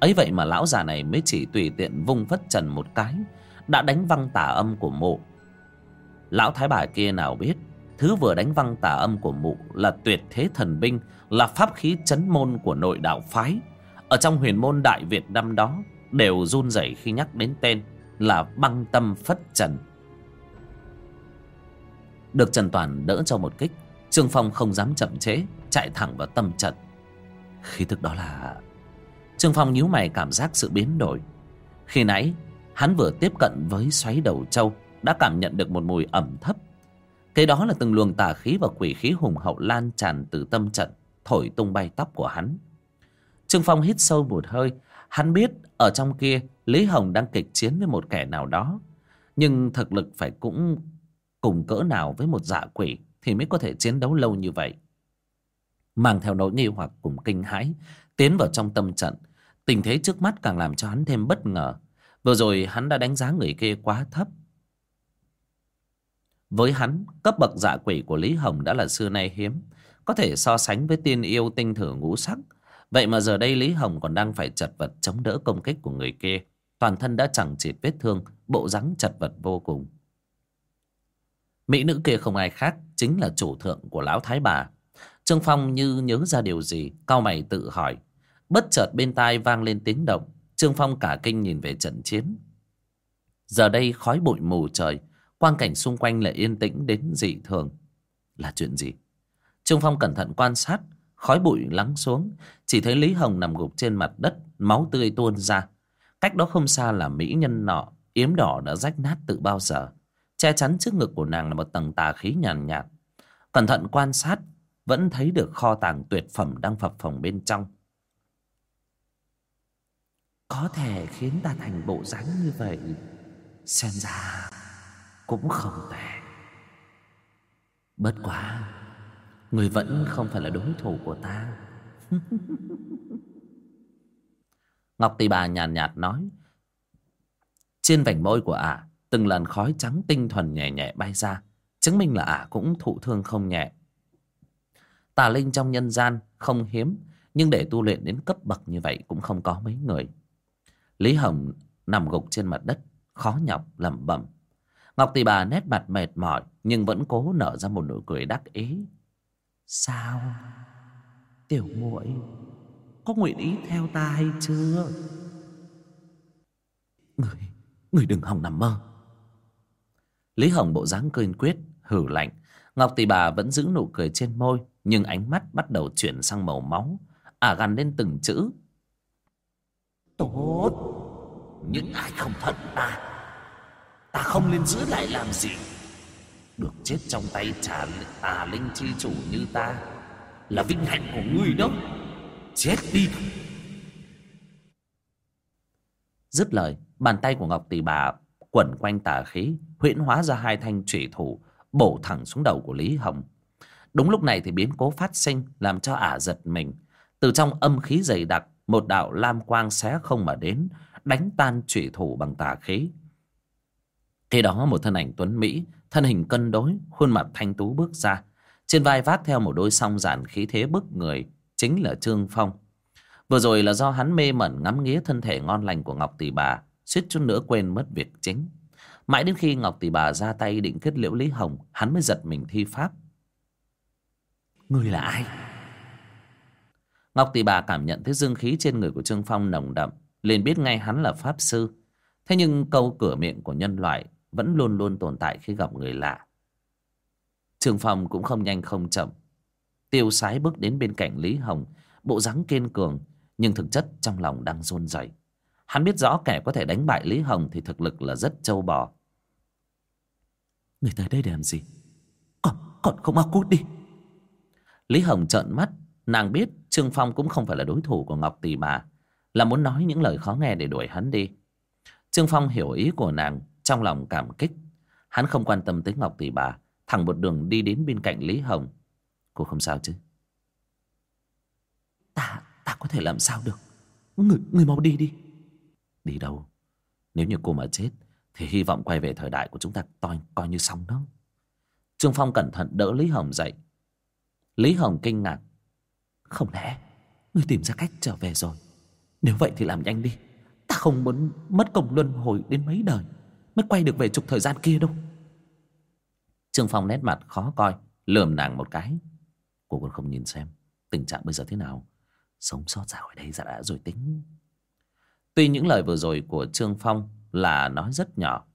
S1: Ấy vậy mà lão già này mới chỉ tùy tiện vung phất trần một cái, đã đánh văng tà âm của mụ. Lão thái bà kia nào biết, thứ vừa đánh văng tà âm của mụ là tuyệt thế thần binh, là pháp khí chấn môn của nội đạo phái. Ở trong huyền môn đại việt năm đó, đều run rẩy khi nhắc đến tên là băng tâm phất trần. Được trần toàn đỡ cho một kích, trương phong không dám chậm chế chạy thẳng vào tâm trận. Khi thức đó là trương phong nhíu mày cảm giác sự biến đổi. Khi nãy, hắn vừa tiếp cận với xoáy đầu trâu, đã cảm nhận được một mùi ẩm thấp. Cái đó là từng luồng tà khí và quỷ khí hùng hậu lan tràn từ tâm trận, thổi tung bay tóc của hắn. Trương phong hít sâu một hơi, hắn biết ở trong kia lý hồng đang kịch chiến với một kẻ nào đó. Nhưng thực lực phải cũng cùng cỡ nào với một dạ quỷ thì mới có thể chiến đấu lâu như vậy. Mang theo nỗi nghi hoặc cùng kinh hãi, tiến vào trong tâm trận. Tình thế trước mắt càng làm cho hắn thêm bất ngờ. Vừa rồi hắn đã đánh giá người kia quá thấp. Với hắn, cấp bậc dạ quỷ của lý hồng đã là xưa nay hiếm, có thể so sánh với tiên yêu tinh thử ngũ sắc. Vậy mà giờ đây lý hồng còn đang phải chật vật chống đỡ công kích của người kia toàn thân đã chẳng chịt vết thương, bộ dáng chật vật vô cùng. Mỹ nữ kia không ai khác chính là chủ thượng của lão thái bà. Trương phong như nhớ ra điều gì cau mày tự hỏi. Bất chợt bên tai vang lên tiếng động, trương phong cả kinh nhìn về trận chiến. Giờ đây khói bụi mù trời, quang cảnh xung quanh lại yên tĩnh đến dị thường. Là chuyện gì? Trương phong cẩn thận quan sát, khói bụi lắng xuống, chỉ thấy lý hồng nằm gục trên mặt đất, máu tươi tuôn ra cách đó không xa là mỹ nhân nọ yếm đỏ đã rách nát từ bao giờ. Che chắn trước ngực của nàng là một tầng tà khí nhàn nhạt, nhạt cẩn thận quan sát vẫn thấy được kho tàng tuyệt phẩm đang phập phồng bên trong. Có thể khiến ta thành bộ dáng như vậy? Xem ra cũng không tệ. Bất quá người vẫn không phải là đối thủ của ta. <laughs> ngọc tỳ bà nhàn nhạt, nhạt nói trên vành môi của ả từng lần khói trắng tinh thuần nhẹ nhẹ bay ra chứng minh là ả cũng thụ thương không nhẹ. Tà linh trong nhân gian không hiếm nhưng để tu luyện đến cấp bậc như vậy cũng không có mấy người. Lý hồng nằm gục trên mặt đất khó nhọc lẩm bẩm. Ngọc tỳ bà nét mặt mệt mỏi nhưng vẫn cố nở ra một nụ cười đắc ý. Sao tiểu muội? Có nguyện ý theo ta hay chưa? Người người đừng hòng nằm mơ. Lý hồng bộ dáng kiên quyết hử lạnh. Ngọc tỳ bà vẫn giữ nụ cười trên môi nhưng ánh mắt bắt đầu chuyển sang màu máu. Ả à gằn lên từng chữ. Tốt. Những ai không thuận ta? Ta không nên giữ lại làm gì? Được chết trong tay trả tà linh chi chủ như ta là vinh hạnh của ngươi đó chết đi. Dứt lời, bàn tay của ngọc tỷ bà quẩn quanh tà khí, huyễn hóa ra hai thanh trụy thủ, bổ thẳng xuống đầu của lý hồng. Đúng lúc này thì biến cố phát sinh, làm cho ả giật mình. Từ trong âm khí dày đặc, một đạo lam quang xé không mà đến, đánh tan trụy thủ bằng tà khí. Khi đó một thân ảnh tuấn mỹ, thân hình cân đối, khuôn mặt thanh tú bước ra. Trên vai vác theo một đôi song giản khí thế bức người chính là trương phong. Vừa rồi là do hắn mê mẩn ngắm nghía thân thể ngon lành của ngọc tỷ bà, suýt chút nữa quên mất việc chính. Mãi đến khi ngọc tỷ bà ra tay định kết liễu lý hồng, hắn mới giật mình thi pháp. Người là ai? Ngọc tỷ bà cảm nhận thấy dương khí trên người của trương phong nồng đậm, liền biết ngay hắn là pháp sư. Thế nhưng câu cửa miệng của nhân loại vẫn luôn luôn tồn tại khi gặp người lạ. Trương phong cũng không nhanh không chậm tiêu sái bước đến bên cạnh lý hồng bộ dáng kiên cường nhưng thực chất trong lòng đang run rẩy. Hắn biết rõ kẻ có thể đánh bại Lý Hồng Thì thực lực là rất trâu bò.
S2: Người tới đây để làm gì? Còn, còn không mau cút đi.
S1: Lý Hồng trợn mắt Nàng biết Trương Phong cũng không phải là đối thủ của Ngọc Tỷ Bà Là muốn nói những lời khó nghe để đuổi hắn đi. Trương Phong hiểu ý của nàng Trong lòng cảm kích. Hắn không quan tâm tới Ngọc Tỷ Bà Thẳng một đường đi đến bên cạnh Lý Hồng Cô không sao chứ?
S2: Ta, ta có thể làm sao được? Người, người mau đi đi.
S1: Đi đâu? Nếu như cô mà chết Thì hy vọng quay về thời đại của chúng ta toi, coi như xong đó. Trương Phong cẩn thận đỡ Lý Hồng dậy. Lý Hồng kinh ngạc.
S2: Không lẽ người tìm ra cách trở về rồi? Nếu vậy thì làm nhanh đi. Ta không muốn mất công luân hồi đến mấy đời Mới quay được về trục thời gian kia đâu.
S1: Trương Phong nét mặt khó coi Lườm nàng một cái. Cô còn không nhìn xem Tình trạng bây giờ thế nào. Sống sót ra khỏi đây ra đã rồi tính. Tuy những lời vừa rồi của Trương Phong Là nói rất nhỏ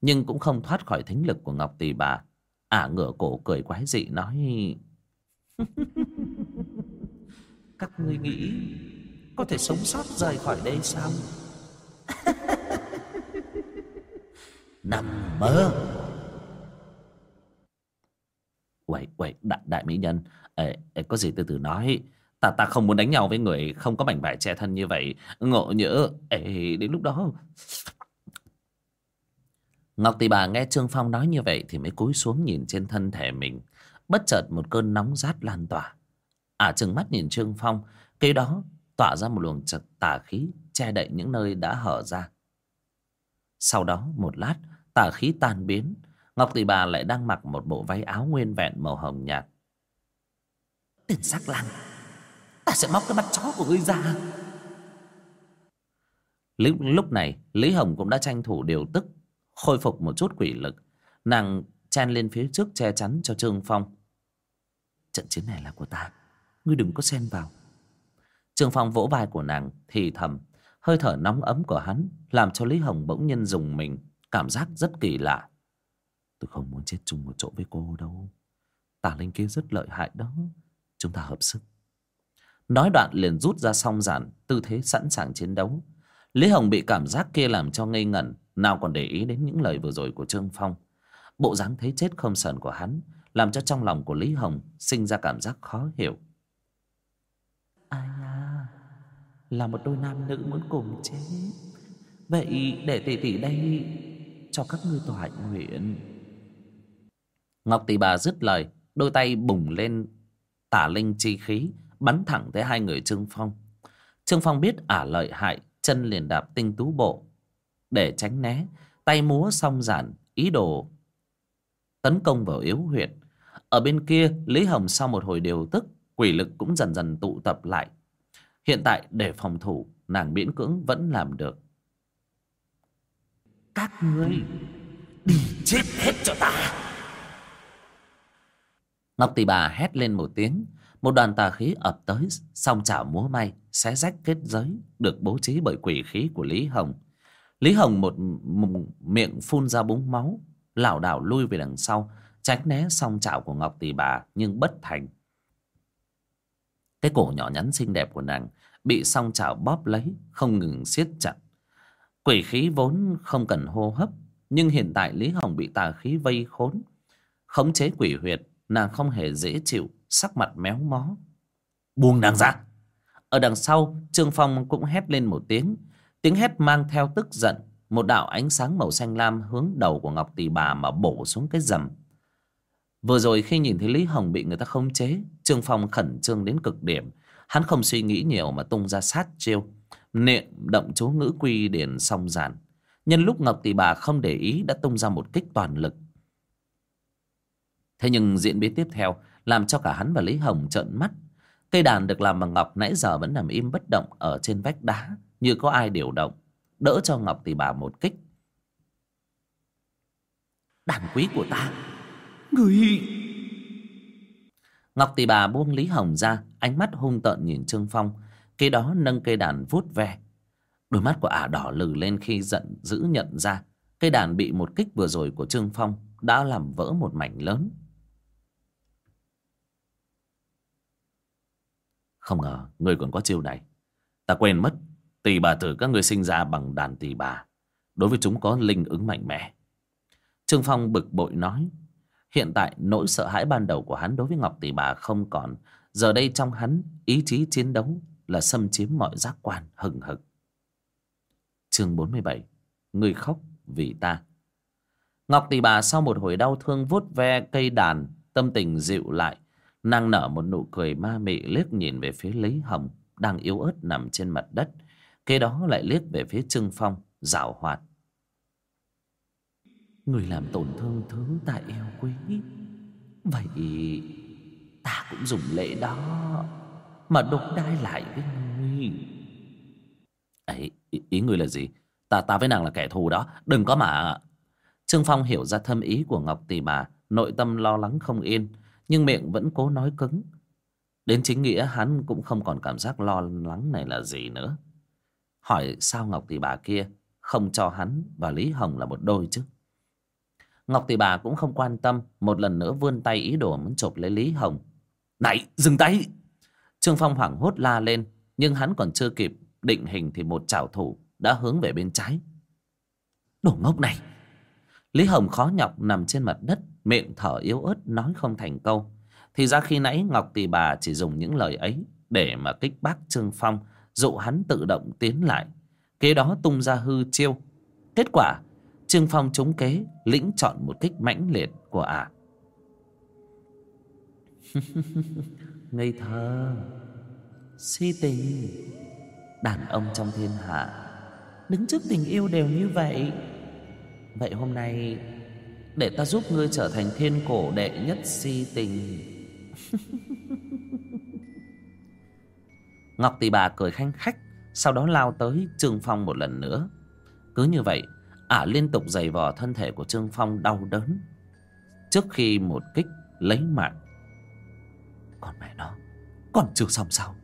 S1: Nhưng cũng không thoát khỏi thính lực của Ngọc Tỳ bà. Ả ngửa cổ cười quái dị nói <laughs>
S2: Các ngươi nghĩ Có thể sống sót rời khỏi đây sao? <laughs> Nằm mơ
S1: Quậy quậy đại, đại mỹ nhân. Ê, ê, Có gì từ từ nói. Ta ta không muốn đánh nhau với người không có mảnh vải che thân như vậy. Ngộ nhỡ. Ê, Đến lúc đó. Ngọc Tỷ Bà nghe Trương Phong nói như vậy Thì mới cúi xuống nhìn trên thân thể mình. Bất chợt một cơn nóng rát lan tỏa. À trừng mắt nhìn Trương Phong. Kế đó tỏa ra một luồng trật tà khí Che đậy những nơi đã hở ra. Sau đó một lát Tà khí tan biến. Ngọc Tỷ Bà lại đang mặc một bộ váy áo nguyên vẹn màu hồng nhạt.
S2: Tên sắc lang Ta sẽ móc cái mắt chó của ngươi ra.
S1: Lúc, lúc này Lý Hồng cũng đã tranh thủ điều tức Khôi phục một chút quỷ lực. Nàng chen lên phía trước che chắn cho Trương Phong. Trận chiến này là của ta Ngươi đừng có xen vào. Trương Phong vỗ vai của nàng thì thầm. Hơi thở nóng ấm của hắn Làm cho Lý Hồng bỗng nhiên dùng mình Cảm giác rất kỳ lạ Tôi không muốn chết chung một chỗ với cô đâu. Tả linh kia rất lợi hại đó. Chúng ta hợp sức. Nói đoạn liền rút ra song giản, Tư thế sẵn sàng chiến đấu. Lý Hồng bị cảm giác kia làm cho ngây ngẩn, Nào còn để ý đến những lời vừa rồi của Trương Phong. Bộ dáng thấy chết không sờn của hắn, Làm cho trong lòng của Lý Hồng Sinh ra cảm giác khó hiểu.
S2: Ai à Là một đôi nam nữ muốn cùng chết. Vậy để tỷ tỷ đây Cho các ngươi tỏa nguyện.
S1: Ngọc tỷ bà dứt lời, Đôi tay bùng lên, Tả linh chi khí, Bắn thẳng tới hai người Trương Phong. Trương Phong biết ả lợi hại, Chân liền đạp tinh tú bộ. Để tránh né, Tay múa song giản, Ý đồ tấn công vào yếu huyệt. Ở bên kia, lý hồng sau một hồi điều tức, quỷ lực cũng dần dần tụ tập lại. Hiện tại, để phòng thủ, nàng miễn cưỡng vẫn làm được.
S2: Các ngươi đi chết hết cho ta!
S1: Ngọc tỷ bà hét lên một tiếng. Một đoàn tà khí ập tới song chảo múa may xé rách kết giới được bố trí bởi quỷ khí của lý hồng. Lý hồng một, miệng phun ra búng máu lảo đảo lui về đằng sau tránh né song chảo của ngọc tỷ bà nhưng bất thành. Cái cổ nhỏ nhắn xinh đẹp của nàng bị song chảo bóp lấy không ngừng siết chặt. Quỷ khí vốn không cần hô hấp nhưng hiện tại lý hồng bị tà khí vây khốn khống chế quỷ huyệt nàng không hề dễ chịu, sắc mặt méo mó. Buông nàng ra. Ở đằng sau, trương phong cũng hét lên một tiếng. Tiếng hét mang theo tức giận. Một đạo ánh sáng màu xanh lam hướng đầu của ngọc tỷ bà mà bổ xuống cái rầm. Vừa rồi khi nhìn thấy lý hồng bị người ta khống chế, trương phong khẩn trương đến cực điểm. Hắn không suy nghĩ nhiều mà tung ra sát chiêu. Niệm động chú ngữ quy điển song giản. Nhân lúc ngọc tỷ bà không để ý đã tung ra một kích toàn lực thế nhưng diễn biến tiếp theo làm cho cả hắn và lý hồng trợn mắt. Cây đàn được làm bằng ngọc nãy giờ vẫn nằm im bất động ở trên vách đá như có ai điều động. Đỡ cho ngọc tỷ bà một kích.
S2: Đàn quý của ta. Người
S1: ngọc tỷ bà buông lý hồng ra ánh mắt hung tợn nhìn trương phong kế đó nâng cây đàn vuốt ve. Đôi mắt của ả đỏ lừ lên khi giận dữ nhận ra cây đàn bị một kích vừa rồi của trương phong đã làm vỡ một mảnh lớn không ngờ ngươi còn có chiêu này ta quên mất Tỳ bà tử các ngươi sinh ra bằng đàn tỳ bà. Đối với chúng có linh ứng mạnh mẽ. Trương Phong bực bội nói. Hiện tại nỗi sợ hãi ban đầu của hắn đối với Ngọc Tỷ Bà không còn. Giờ đây trong hắn, ý chí chiến đấu là xâm chiếm mọi giác quan hừng hực. Chương 47 Người khóc vì ta Ngọc Tỷ Bà sau một hồi đau thương vuốt ve cây đàn, Tâm tình dịu lại Nàng nở một nụ cười ma mị liếc nhìn về phía Lý Hồng Đang yếu ớt nằm trên mặt đất Kế đó lại liếc về phía Trương Phong Dạo hoạt. Người làm tổn thương thứ ta yêu quý. Vậy ta cũng dùng lễ đó Mà đục đai lại với ngươi. Ấy ý, ý người là gì? Ta ta với nàng là kẻ thù đó. Đừng có mà. Trương phong hiểu ra thâm ý của ngọc tỷ bà nội tâm lo lắng không yên nhưng miệng vẫn cố nói cứng. Đến chính nghĩa, hắn cũng không còn cảm giác lo lắng này là gì nữa. Hỏi sao ngọc tỷ bà kia không cho hắn và lý hồng là một đôi chứ? Ngọc tỷ bà cũng không quan tâm, một lần nữa vươn tay ý đồ muốn chộp lấy lý hồng. Này, dừng tay! Trương phong hoảng hốt la lên, nhưng hắn còn chưa kịp định hình thì một chảo thủ đã hướng về bên trái. Đồ ngốc này! Lý hồng khó nhọc nằm trên mặt đất, miệng thở yếu ớt, nói không thành câu. Thì ra khi nãy ngọc tỳ bà chỉ dùng những lời ấy để mà kích bác trương phong, dụ hắn tự động tiến lại. Kế đó tung ra hư chiêu. Kết quả, trương phong trúng kế, lĩnh chọn một kích mãnh liệt của ả. <laughs> Ngây thơ, si tình, đàn ông trong thiên hạ, đứng trước tình yêu đều như vậy vậy hôm nay, để ta giúp ngươi trở thành thiên cổ đệ nhất si tình. <laughs> Ngọc tỷ bà cười khanh khách, sau đó lao tới trương phong một lần nữa. Cứ như vậy, ả liên tục giày vò thân thể của trương phong đau đớn, trước khi một kích lấy mạng. Còn mẹ nó, còn chưa xong sao?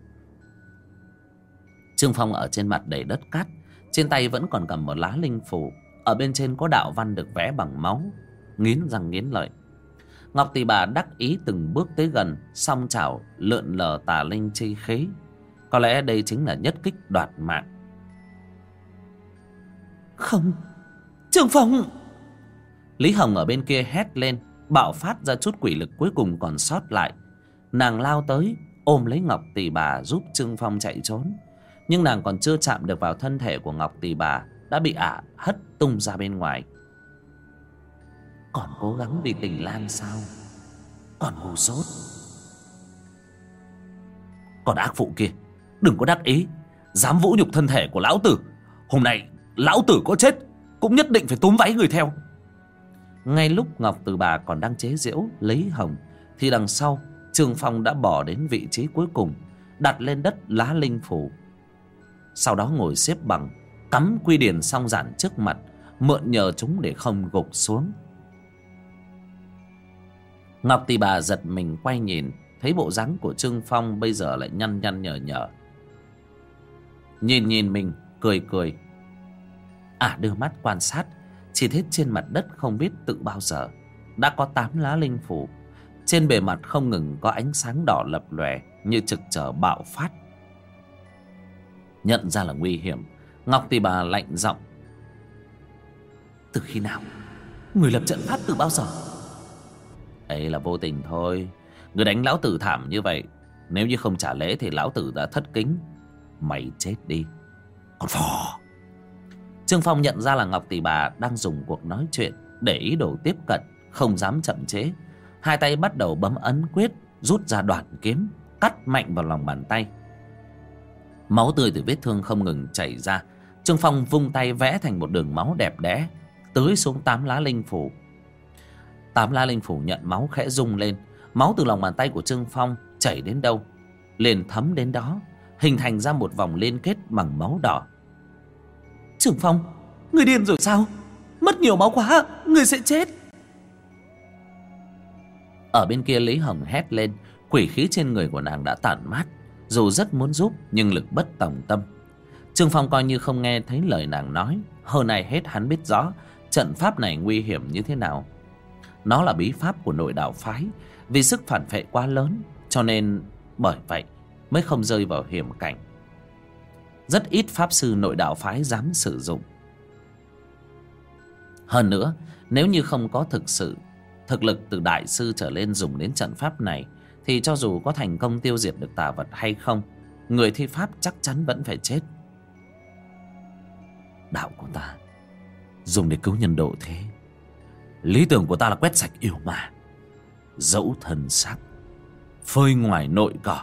S1: Trương Phong ở trên mặt đầy đất cát, Trên tay vẫn còn cầm một lá linh phù. Ở bên trên có đạo văn được vẽ bằng máu Nghiến răng nghiến lợi. Ngọc Tỷ Bà đắc ý từng bước tới gần Song chảo lượn lờ tà linh chi khí. Có lẽ đây chính là nhất kích đoạt mạng. Không Trương Phong! Lý Hồng ở bên kia hét lên Bạo phát ra chút quỷ lực cuối cùng còn sót lại. Nàng lao tới Ôm lấy Ngọc Tỷ Bà giúp Trương Phong chạy trốn. Nhưng nàng còn chưa chạm được vào thân thể của ngọc tỷ bà đã bị ả hất tung ra bên ngoài. Còn cố gắng vì tình lan sao? Còn ngu dốt còn ác phụ kia, đừng có đắc ý. Dám vũ nhục thân thể của lão tử. Hôm nay, lão tử có chết, cũng nhất định phải túm váy người theo. Ngay lúc ngọc từ bà còn đang chế giễu, lấy hồng, thì đằng sau, trương phong đã bỏ đến vị trí cuối cùng, đặt lên đất lá linh phủ. Sau đó ngồi xếp bằng cắm quy điển song giản trước mặt, mượn nhờ chúng để không gục xuống. Ngọc tỳ bà giật mình quay nhìn, thấy bộ dáng của trương phong bây giờ lại nhăn nhăn nhở nhở. Nhìn nhìn mình, cười cười. À đưa mắt quan sát, chỉ thấy trên mặt đất không biết tự bao giờ, đã có tám lá linh phủ. Trên bề mặt không ngừng có ánh sáng đỏ lập lòe, như trực trở bạo phát. Nhận ra là nguy hiểm Ngọc tỷ bà lạnh giọng. Từ khi nào? Người lập trận pháp từ bao giờ? Ấy là vô tình thôi. Người đánh lão tử thảm như vậy, Nếu như không trả lễ thì lão tử đã thất kính. Mày chết đi. Con phò. Trương Phong nhận ra là Ngọc Tỷ Bà đang dùng cuộc nói chuyện Để ý đồ tiếp cận, Không dám chậm chế Hai tay bắt đầu bấm ấn quyết, Rút ra đoạn kiếm, Cắt mạnh vào lòng bàn tay. Máu tươi từ vết thương không ngừng chảy ra Trương Phong vung tay vẽ thành một đường máu đẹp đẽ, Tưới xuống tám lá linh phủ. Tám lá linh phủ nhận máu khẽ rung lên. Máu từ lòng bàn tay của Trương Phong chảy đến đâu, liền thấm đến đó, Hình thành ra một vòng liên kết bằng máu đỏ. Trương Phong, Người điên rồi sao? Mất nhiều máu quá, Người sẽ chết. Ở bên kia Lý Hồng hét lên, Quỷ khí trên người của nàng đã tản mát, dù rất muốn giúp nhưng lực bất tòng tâm trương phong coi như không nghe thấy lời nàng nói. Hơn này hết hắn biết rõ trận pháp này nguy hiểm như thế nào. Nó là bí pháp của nội đạo phái, vì sức phản phệ quá lớn, cho nên bởi vậy mới không rơi vào hiểm cảnh. Rất ít pháp sư nội đạo phái dám sử dụng. Hơn nữa, nếu như không có thực sự, thực lực từ đại sư trở lên dùng đến trận pháp này, thì cho dù có thành công tiêu diệt được tà vật hay không, người thi pháp chắc chắn vẫn phải chết đạo của ta. Dùng để cứu nhân độ thế. Lý tưởng của ta là quét sạch yêu ma, dẫu thần sắc phơi ngoài nội cỏ,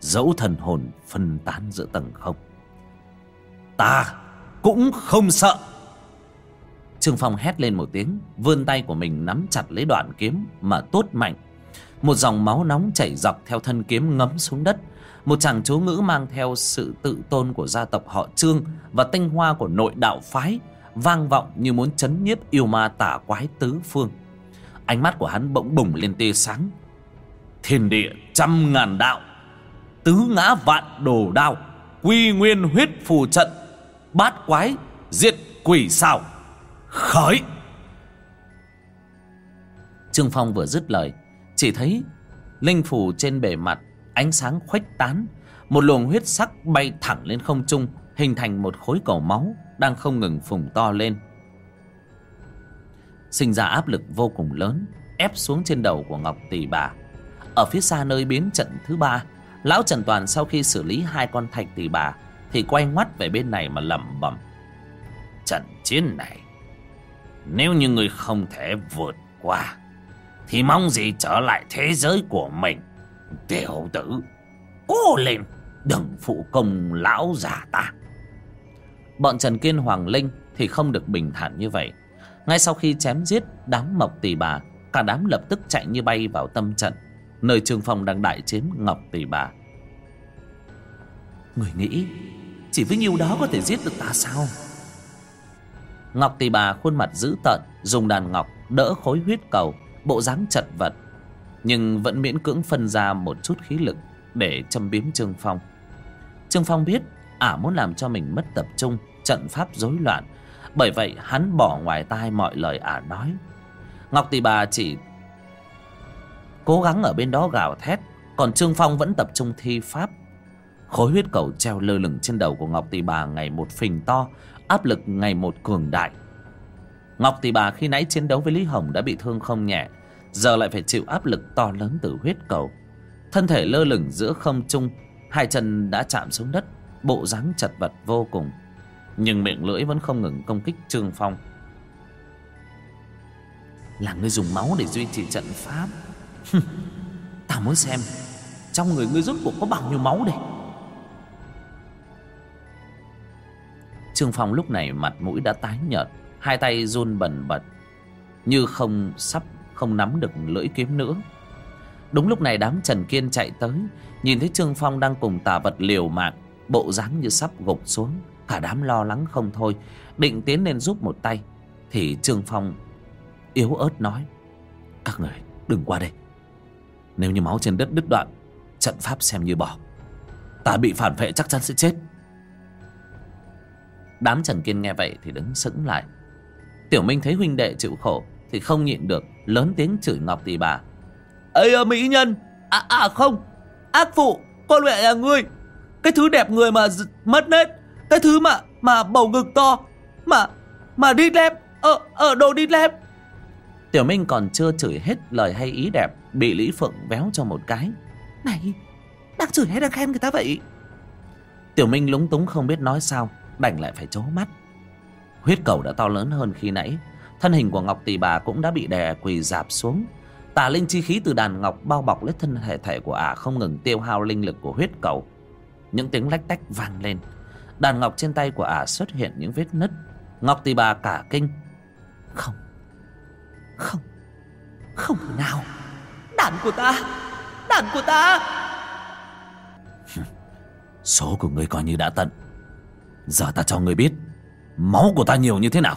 S1: dẫu thần hồn phân tán giữa tầng không. Ta cũng không sợ. Trương phong hét lên một tiếng, vươn tay của mình nắm chặt lấy đoạn kiếm mà tốt mạnh. Một dòng máu nóng chảy dọc theo thân kiếm ngấm xuống đất một chàng chú ngữ mang theo sự tự tôn của gia tộc họ trương và tinh hoa của nội đạo phái, vang vọng như muốn chấn nhiếp yêu ma tả quái tứ phương. Ánh mắt của hắn bỗng bùng lên tia sáng. Thiên địa, trăm ngàn đạo, tứ ngã vạn đồ đao, quy nguyên huyết phù trận, bát quái, diệt quỷ xảo khởi. Trương phong vừa dứt lời, chỉ thấy linh phù trên bề mặt ánh sáng khuếch tán, một luồng huyết sắc bay thẳng lên không trung, hình thành một khối cầu máu đang không ngừng phùng to lên. Sinh ra áp lực vô cùng lớn, ép xuống trên đầu của ngọc tỷ bà. Ở phía xa nơi biến trận thứ ba, lão trần toàn sau khi xử lý hai con thạch tỷ bà thì quay ngoắt về bên này mà lẩm bẩm. Trận chiến này, nếu như người không thể vượt qua thì mong gì trở lại thế giới của mình? Tiểu tử, cố lên, đừng phụ công lão già ta. Bọn trần kiên, hoàng linh thì không được bình thản như vậy. Ngay sau khi chém giết đám mộc tỷ bà, cả đám lập tức chạy như bay vào tâm trận, nơi trương phong đang đại chiến ngọc tỷ bà. Người nghĩ chỉ với nhiêu đó có thể giết được ta sao? Ngọc tỷ bà khuôn mặt dữ tợn, dùng đàn ngọc đỡ khối huyết cầu, bộ dáng chật vật nhưng vẫn miễn cưỡng phân ra một chút khí lực để châm biếm trương phong. Trương phong biết ả muốn làm cho mình mất tập trung, trận pháp rối loạn, bởi vậy hắn bỏ ngoài tai mọi lời ả nói. Ngọc tỷ bà chỉ cố gắng ở bên đó gào thét, còn trương phong vẫn tập trung thi pháp. Khối huyết cầu treo lơ lửng trên đầu của ngọc tỷ bà ngày một phình to, áp lực ngày một cường đại. Ngọc tỷ bà khi nãy chiến đấu với lý hồng đã bị thương không nhẹ giờ lại phải chịu áp lực to lớn từ huyết cầu. Thân thể lơ lửng giữa không trung, hai chân đã chạm xuống đất, bộ dáng chật vật vô cùng. Nhưng miệng lưỡi vẫn không ngừng công kích trương phong. Là ngươi dùng máu để duy trì trận pháp. Ta muốn xem trong người ngươi rốt cuộc có bao nhiêu máu đây. Trương phong lúc này mặt mũi đã tái nhợt, hai tay run bần bật, như không sắp không nắm được lưỡi kiếm nữa. Đúng lúc này đám trần kiên chạy tới, nhìn thấy trương phong đang cùng tà vật liều mạng, bộ dáng như sắp gục xuống. Cả đám lo lắng không thôi, định tiến lên giúp một tay, thì trương phong yếu ớt nói, các người, đừng qua đây. Nếu như máu trên đất đứt đoạn, trận pháp xem như bỏ. Ta bị phản vệ chắc chắn sẽ chết. Đám trần kiên nghe vậy thì đứng sững lại. Tiểu minh thấy huynh đệ chịu khổ thì không nhịn được lớn tiếng chửi ngọc tỷ bà. Ây mỹ nhân! À, à không! Ác phụ con mẹ nhà ngươi! Cái thứ đẹp người mà mất nết cái thứ mà mà bầu ngực to mà mà đi lép ở ở đồ đi lép. Tiểu minh còn chưa chửi hết lời hay ý đẹp bị lý phượng véo cho một cái. Này đang chửi hay đang khen người ta vậy? Tiểu minh lúng túng không biết nói sao đành lại phải trố mắt. Huyết cầu đã to lớn hơn khi nãy thân hình của ngọc Tỳ bà cũng đã bị đè quỳ dạp xuống. Tà linh chi khí từ đàn ngọc bao bọc lấy thân thể thể của ả không ngừng tiêu hao linh lực của huyết cầu. Những tiếng lách tách vang lên. Đàn ngọc trên tay của ả xuất hiện những vết nứt. Ngọc Tỳ bà cả kinh. Không. Không. Không thể nào. Đàn của ta. Đàn của ta. Số của ngươi coi như đã tận. Giờ ta cho ngươi biết máu của ta nhiều như thế nào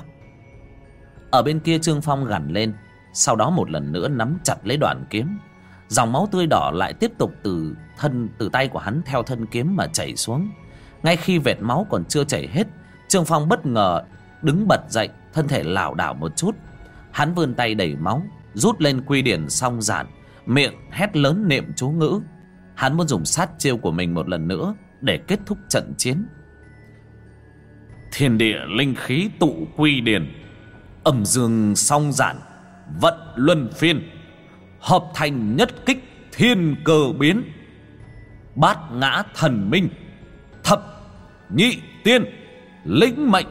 S1: ở bên kia trương phong gằn lên, sau đó một lần nữa nắm chặt lấy đoạn kiếm. Dòng máu tươi đỏ lại tiếp tục từ thân, từ tay của hắn theo thân kiếm mà chảy xuống. Ngay khi vệt máu còn chưa chảy hết, trương phong bất ngờ đứng bật dậy, thân thể lảo đảo một chút. Hắn vươn tay đẩy máu, rút lên quy điển song giản, miệng hét lớn niệm chú ngữ. Hắn muốn dùng sát chiêu của mình một lần nữa để kết thúc trận chiến. Thiên địa linh khí tụ quy điển âm dương song giản, vận luân phiên, hợp thành nhất kích thiên cơ biến. Bát ngã thần minh, thập nhị tiên, lĩnh mệnh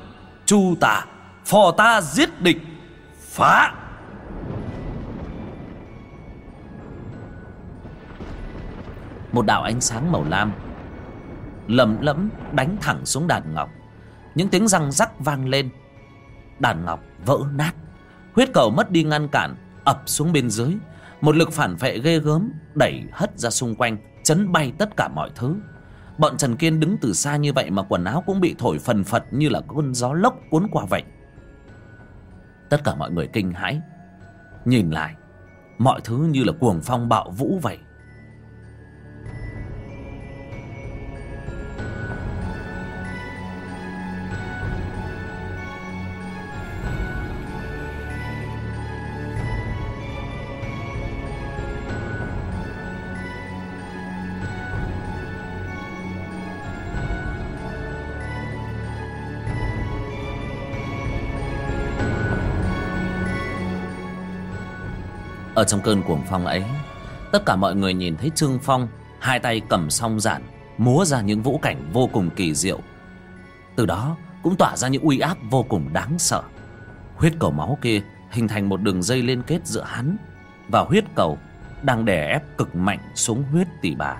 S1: chu tả, phò ta giết địch, phá. Một đạo ánh sáng màu lam lầm lẫm đánh thẳng xuống đàn ngọc. Những tiếng răng rắc vang lên. Đàn ngọc vỡ nát. Huyết cầu mất đi ngăn cản, ập xuống bên dưới. Một lực phản vệ ghê gớm đẩy hất ra xung quanh, chấn bay tất cả mọi thứ. Bọn trần kiên đứng từ xa như vậy mà quần áo cũng bị thổi phần phật như là cơn gió lốc cuốn qua vậy. Tất cả mọi người kinh hãi. Nhìn lại, mọi thứ như là cuồng phong bạo vũ vậy. Ở trong cơn cuồng phong ấy, Tất cả mọi người nhìn thấy Trương Phong Hai tay cầm song dạn Múa ra những vũ cảnh vô cùng kỳ diệu. Từ đó cũng tỏa ra những uy áp vô cùng đáng sợ. Huyết cầu máu kia hình thành một đường dây liên kết giữa hắn Và huyết cầu đang đè ép cực mạnh xuống huyết tỷ bà.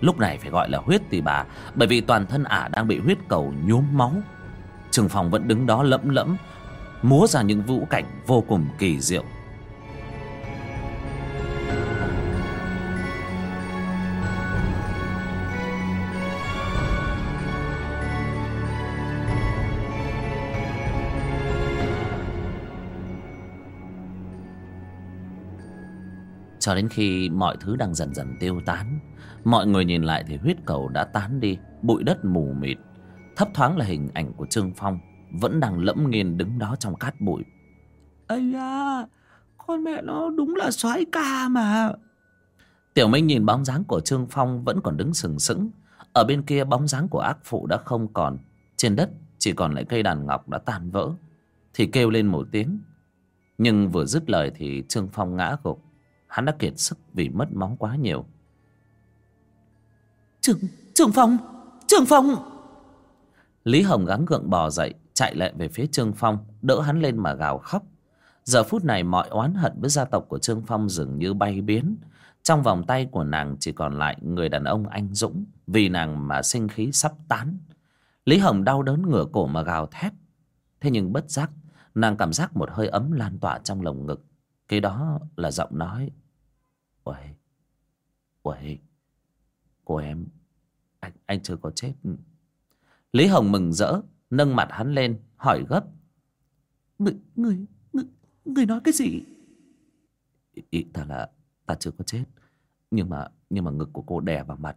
S1: Lúc này phải gọi là huyết tỷ bà, Bởi vì toàn thân ả đang bị huyết cầu nhuốm máu. Trường Phong vẫn đứng đó lẫm lẫm, Múa ra những vũ cảnh vô cùng kỳ diệu. Cho đến khi mọi thứ đang dần dần tiêu tán Mọi người nhìn lại thì huyết cầu đã tán đi Bụi đất mù mịt. Thấp thoáng là hình ảnh của Trương Phong Vẫn đang lẫm nghiền đứng đó trong cát bụi.
S2: Ây da Con mẹ nó đúng là soái ca mà.
S1: Tiểu Minh nhìn bóng dáng của Trương Phong Vẫn còn đứng sừng sững. Ở bên kia bóng dáng của ác phụ đã không còn. Trên đất chỉ còn lại cây đàn ngọc đã tan vỡ. Thì kêu lên một tiếng Nhưng vừa dứt lời thì Trương Phong ngã gục Hắn đã kiệt sức vì mất máu quá nhiều.
S2: Trường, Trường Phong Trường Phong
S1: Lý Hồng gắng gượng bò dậy Chạy lại về phía Trương Phong Đỡ hắn lên mà gào khóc. Giờ phút này mọi oán hận với gia tộc của Trương Phong dường như bay biến. Trong vòng tay của nàng chỉ còn lại người đàn ông anh Dũng Vì nàng mà sinh khí sắp tán. Lý Hồng đau đớn ngửa cổ mà gào thét. Thế nhưng bất giác Nàng cảm giác một hơi ấm lan tỏa trong lồng ngực. Cái đó là giọng nói Uầy Uầy Cô em Anh, anh chưa có chết. Lý Hồng mừng rỡ Nâng mặt hắn lên Hỏi gấp.
S2: Người, người, người, người nói cái gì?
S1: Ý, ý ta là Ta chưa có chết Nhưng mà nhưng mà ngực của cô đè vào mặt.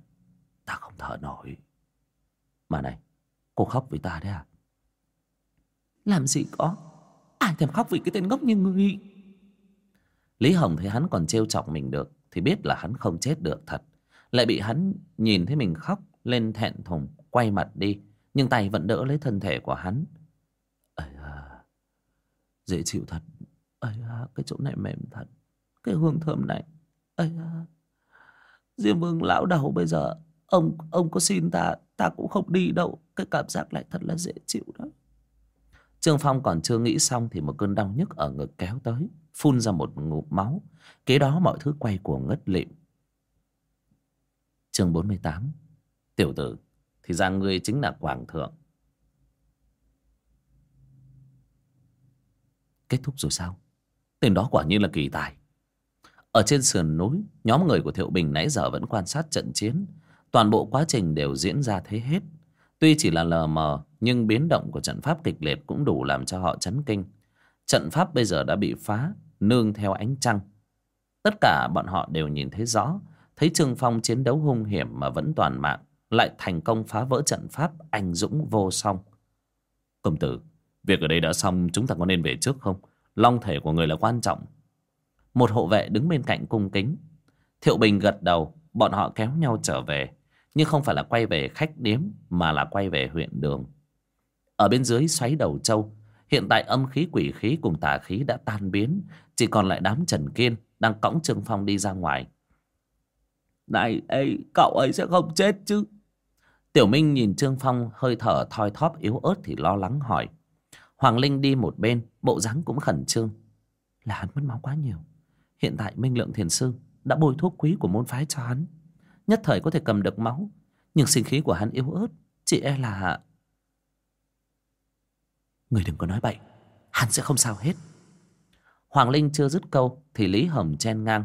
S1: Ta không thở nổi. Mà này Cô khóc vì ta đấy à?
S2: Làm gì có? Ai thèm khóc vì cái tên ngốc như người?
S1: Lý Hồng thấy hắn còn trêu chọc mình được thì biết là hắn không chết được thật. Lại bị hắn nhìn thấy mình khóc lên thẹn thùng quay mặt đi nhưng tay vẫn đỡ lấy thân thể của hắn. Ây à, dễ chịu thật. Ây à, cái chỗ này mềm thật. Cái hương thơm này. Ây à, diêm vương lão đầu bây giờ ông ông có xin ta ta cũng không đi đâu. Cái cảm giác lại thật là dễ chịu đó trương phong còn chưa nghĩ xong thì một cơn đau nhức ở ngực kéo tới, phun ra một ngụm máu. Kế đó mọi thứ quay cuồng ngất lịm. Chương bốn mươi tám. Tiểu tử, thì ra ngươi chính là quảng thượng. Kết thúc rồi sao? Tên đó quả nhiên là kỳ tài. Ở trên sườn núi, nhóm người của thiệu bình nãy giờ vẫn quan sát trận chiến. Toàn bộ quá trình đều diễn ra thế hết. Tuy chỉ là lờ mờ nhưng biến động của trận pháp kịch liệt cũng đủ làm cho họ chấn kinh. Trận pháp bây giờ đã bị phá, nương theo ánh trăng. Tất cả bọn họ đều nhìn thấy rõ, thấy trương phong chiến đấu hung hiểm mà vẫn toàn mạng, lại thành công phá vỡ trận pháp anh dũng vô song. Công tử, việc ở đây đã xong, chúng ta có nên về trước không? Long thể của người là quan trọng. Một hộ vệ đứng bên cạnh cung kính. Thiệu bình gật đầu, bọn họ kéo nhau trở về. Nhưng không phải là quay về khách điếm, mà là quay về huyện đường. Ở bên dưới xoáy đầu trâu Hiện tại âm khí quỷ khí cùng tà khí đã tan biến Chỉ còn lại đám Trần Kiên Đang cõng Trương Phong đi ra ngoài.
S2: Này ê, cậu ấy sẽ không chết chứ?
S1: Tiểu Minh nhìn Trương Phong hơi thở thoi thóp yếu ớt thì lo lắng hỏi. Hoàng Linh đi một bên Bộ dáng cũng khẩn trương. Là hắn mất máu quá nhiều. Hiện tại Minh Lượng Thiền Sư đã bôi thuốc quý của môn phái cho hắn. Nhất thời có thể cầm được máu Nhưng sinh khí của hắn yếu ớt Chỉ e là Người đừng có nói bậy. Hắn sẽ không sao hết. Hoàng Linh chưa dứt câu Thì Lý Hồng chen ngang.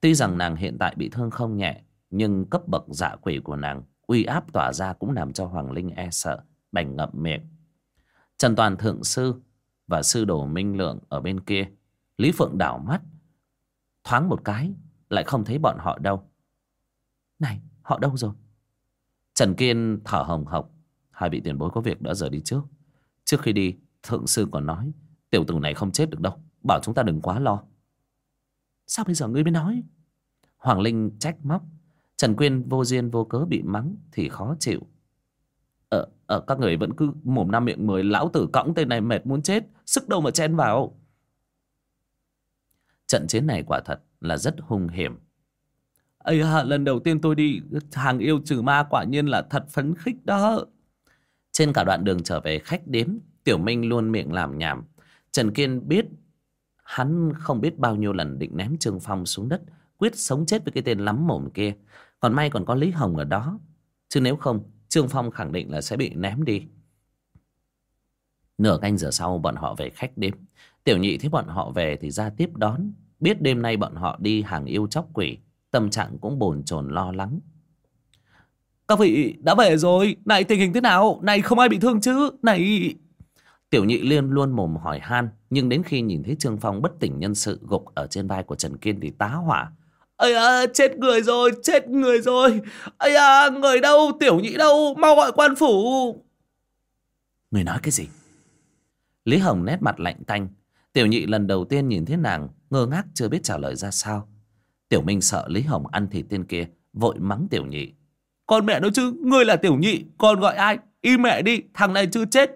S1: Tuy rằng nàng hiện tại bị thương không nhẹ, Nhưng cấp bậc dạ quỷ của nàng Uy áp tỏa ra cũng làm cho Hoàng Linh e sợ, Bành ngậm miệng. Trần Toàn Thượng Sư Và Sư Đồ Minh Lượng ở bên kia, Lý Phượng đảo mắt, Thoáng một cái Lại không thấy bọn họ đâu. Này, họ đâu rồi? Trần Kiên thở hồng hộc, Hai vị tiền bối có việc đã rời đi trước. Trước khi đi Thượng sư còn nói Tiểu tử này không chết được đâu Bảo chúng ta đừng quá lo. Sao bây giờ ngươi mới nói? Hoàng Linh trách móc Trần Quyên vô duyên vô cớ bị mắng Thì khó chịu. Ờ, ờ các người vẫn cứ mồm năm miệng mười Lão tử cõng tên này mệt muốn chết Sức đâu mà chen vào. Trận chiến này quả thật là rất hung hiểm.
S2: Ây à, lần đầu tiên tôi đi hàng yêu trừ ma quả nhiên là thật phấn khích đó.
S1: Trên cả đoạn đường trở về khách đếm, Tiểu Minh luôn miệng làm nhảm. Trần Kiên biết hắn không biết bao nhiêu lần định ném Trương Phong xuống đất, quyết sống chết với cái tên lắm mồm kia. Còn may còn có Lý Hồng ở đó. Chứ nếu không, Trương Phong khẳng định là sẽ bị ném đi. Nửa canh giờ sau bọn họ về khách đêm. Tiểu nhị thấy bọn họ về thì ra tiếp đón. Biết đêm nay bọn họ đi hàng yêu chóc quỷ. Tâm trạng cũng bồn chồn lo lắng.
S2: Các vị đã về rồi. Này tình hình thế nào? Này không ai bị thương chứ? Này...
S1: Tiểu nhị liên luôn mồm hỏi han. Nhưng đến khi nhìn thấy Trương Phong bất tỉnh nhân sự gục ở trên vai của Trần Kiên thì tá hỏa.
S2: Ây à, chết người rồi, chết người rồi. Ây à, người đâu, tiểu nhị đâu, mau gọi quan phủ.
S1: Người nói cái gì? Lý Hồng nét mặt lạnh tanh. Tiểu nhị lần đầu tiên nhìn thấy nàng, ngơ ngác chưa biết trả lời ra sao. Tiểu Minh sợ Lý Hồng ăn thịt tên kia, vội mắng tiểu nhị.
S2: Con mẹ nó chứ, ngươi là tiểu nhị, con gọi ai? Y mẹ đi, thằng này chưa chết.